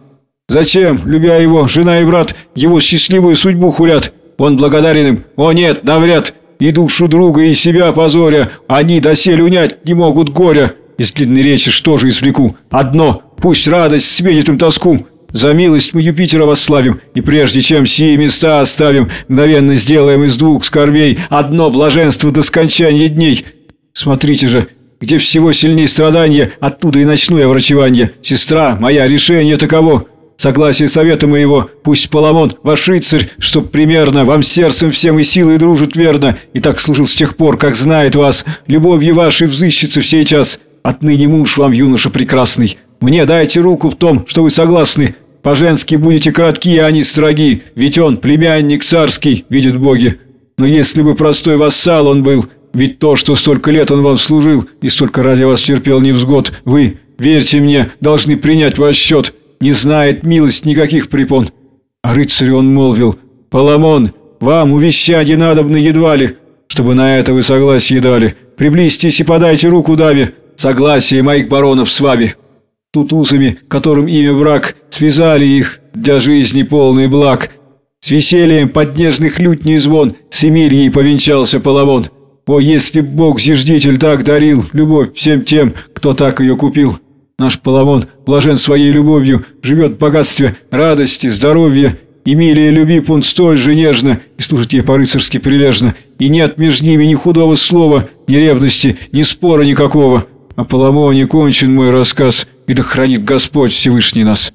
Зачем, любя его, жена и брат, его счастливую судьбу хулят? Он благодарен им. О нет, навряд. И душу друга, и себя позоря. Они доселе унять не могут горя. Из длинной речи что же извлеку? Одно. Пусть радость сменит им тоску. За милость мы Юпитера восславим, и прежде чем сие места оставим, мгновенно сделаем из двух скорбей одно блаженство до скончания дней. Смотрите же, где всего сильнее страдания, оттуда и начну я врачевание. Сестра, моя решение таково согласие совета моего, пусть Паламон, ваш рыцарь, чтоб примерно вам сердцем всем и силой дружит верно, и так служил с тех пор, как знает вас, любовью вашей взыщется в сей час. Отныне муж вам, юноша прекрасный. Мне дайте руку в том, что вы согласны. По-женски будете кратки, а они строги, ведь он, племянник царский, видит боги. Но если бы простой вассал он был, ведь то, что столько лет он вам служил и столько ради вас терпел невзгод, вы, верьте мне, должны принять в расчет не знает милость никаких препон. А рыцарю он молвил, «Паламон, вам увещание надобно едва ли, чтобы на это вы согласие дали. Приблизьтесь и подайте руку даме, согласие моих баронов с вами». Тут узами, которым имя брак, связали их для жизни полный благ. С весельем под нежных лютней звон с Эмильей повенчался Паламон. О, если б Бог зиждитель так дарил любовь всем тем, кто так ее купил!» Наш Половон, блажен своей любовью, живет в богатстве, радости, здоровья. Эмилия любит он столь же нежно и служит ей по-рыцарски прилежно. И нет между ними ни худого слова, ни ревности, ни спора никакого. О Поломоне кончен мой рассказ, и да хранит Господь Всевышний нас».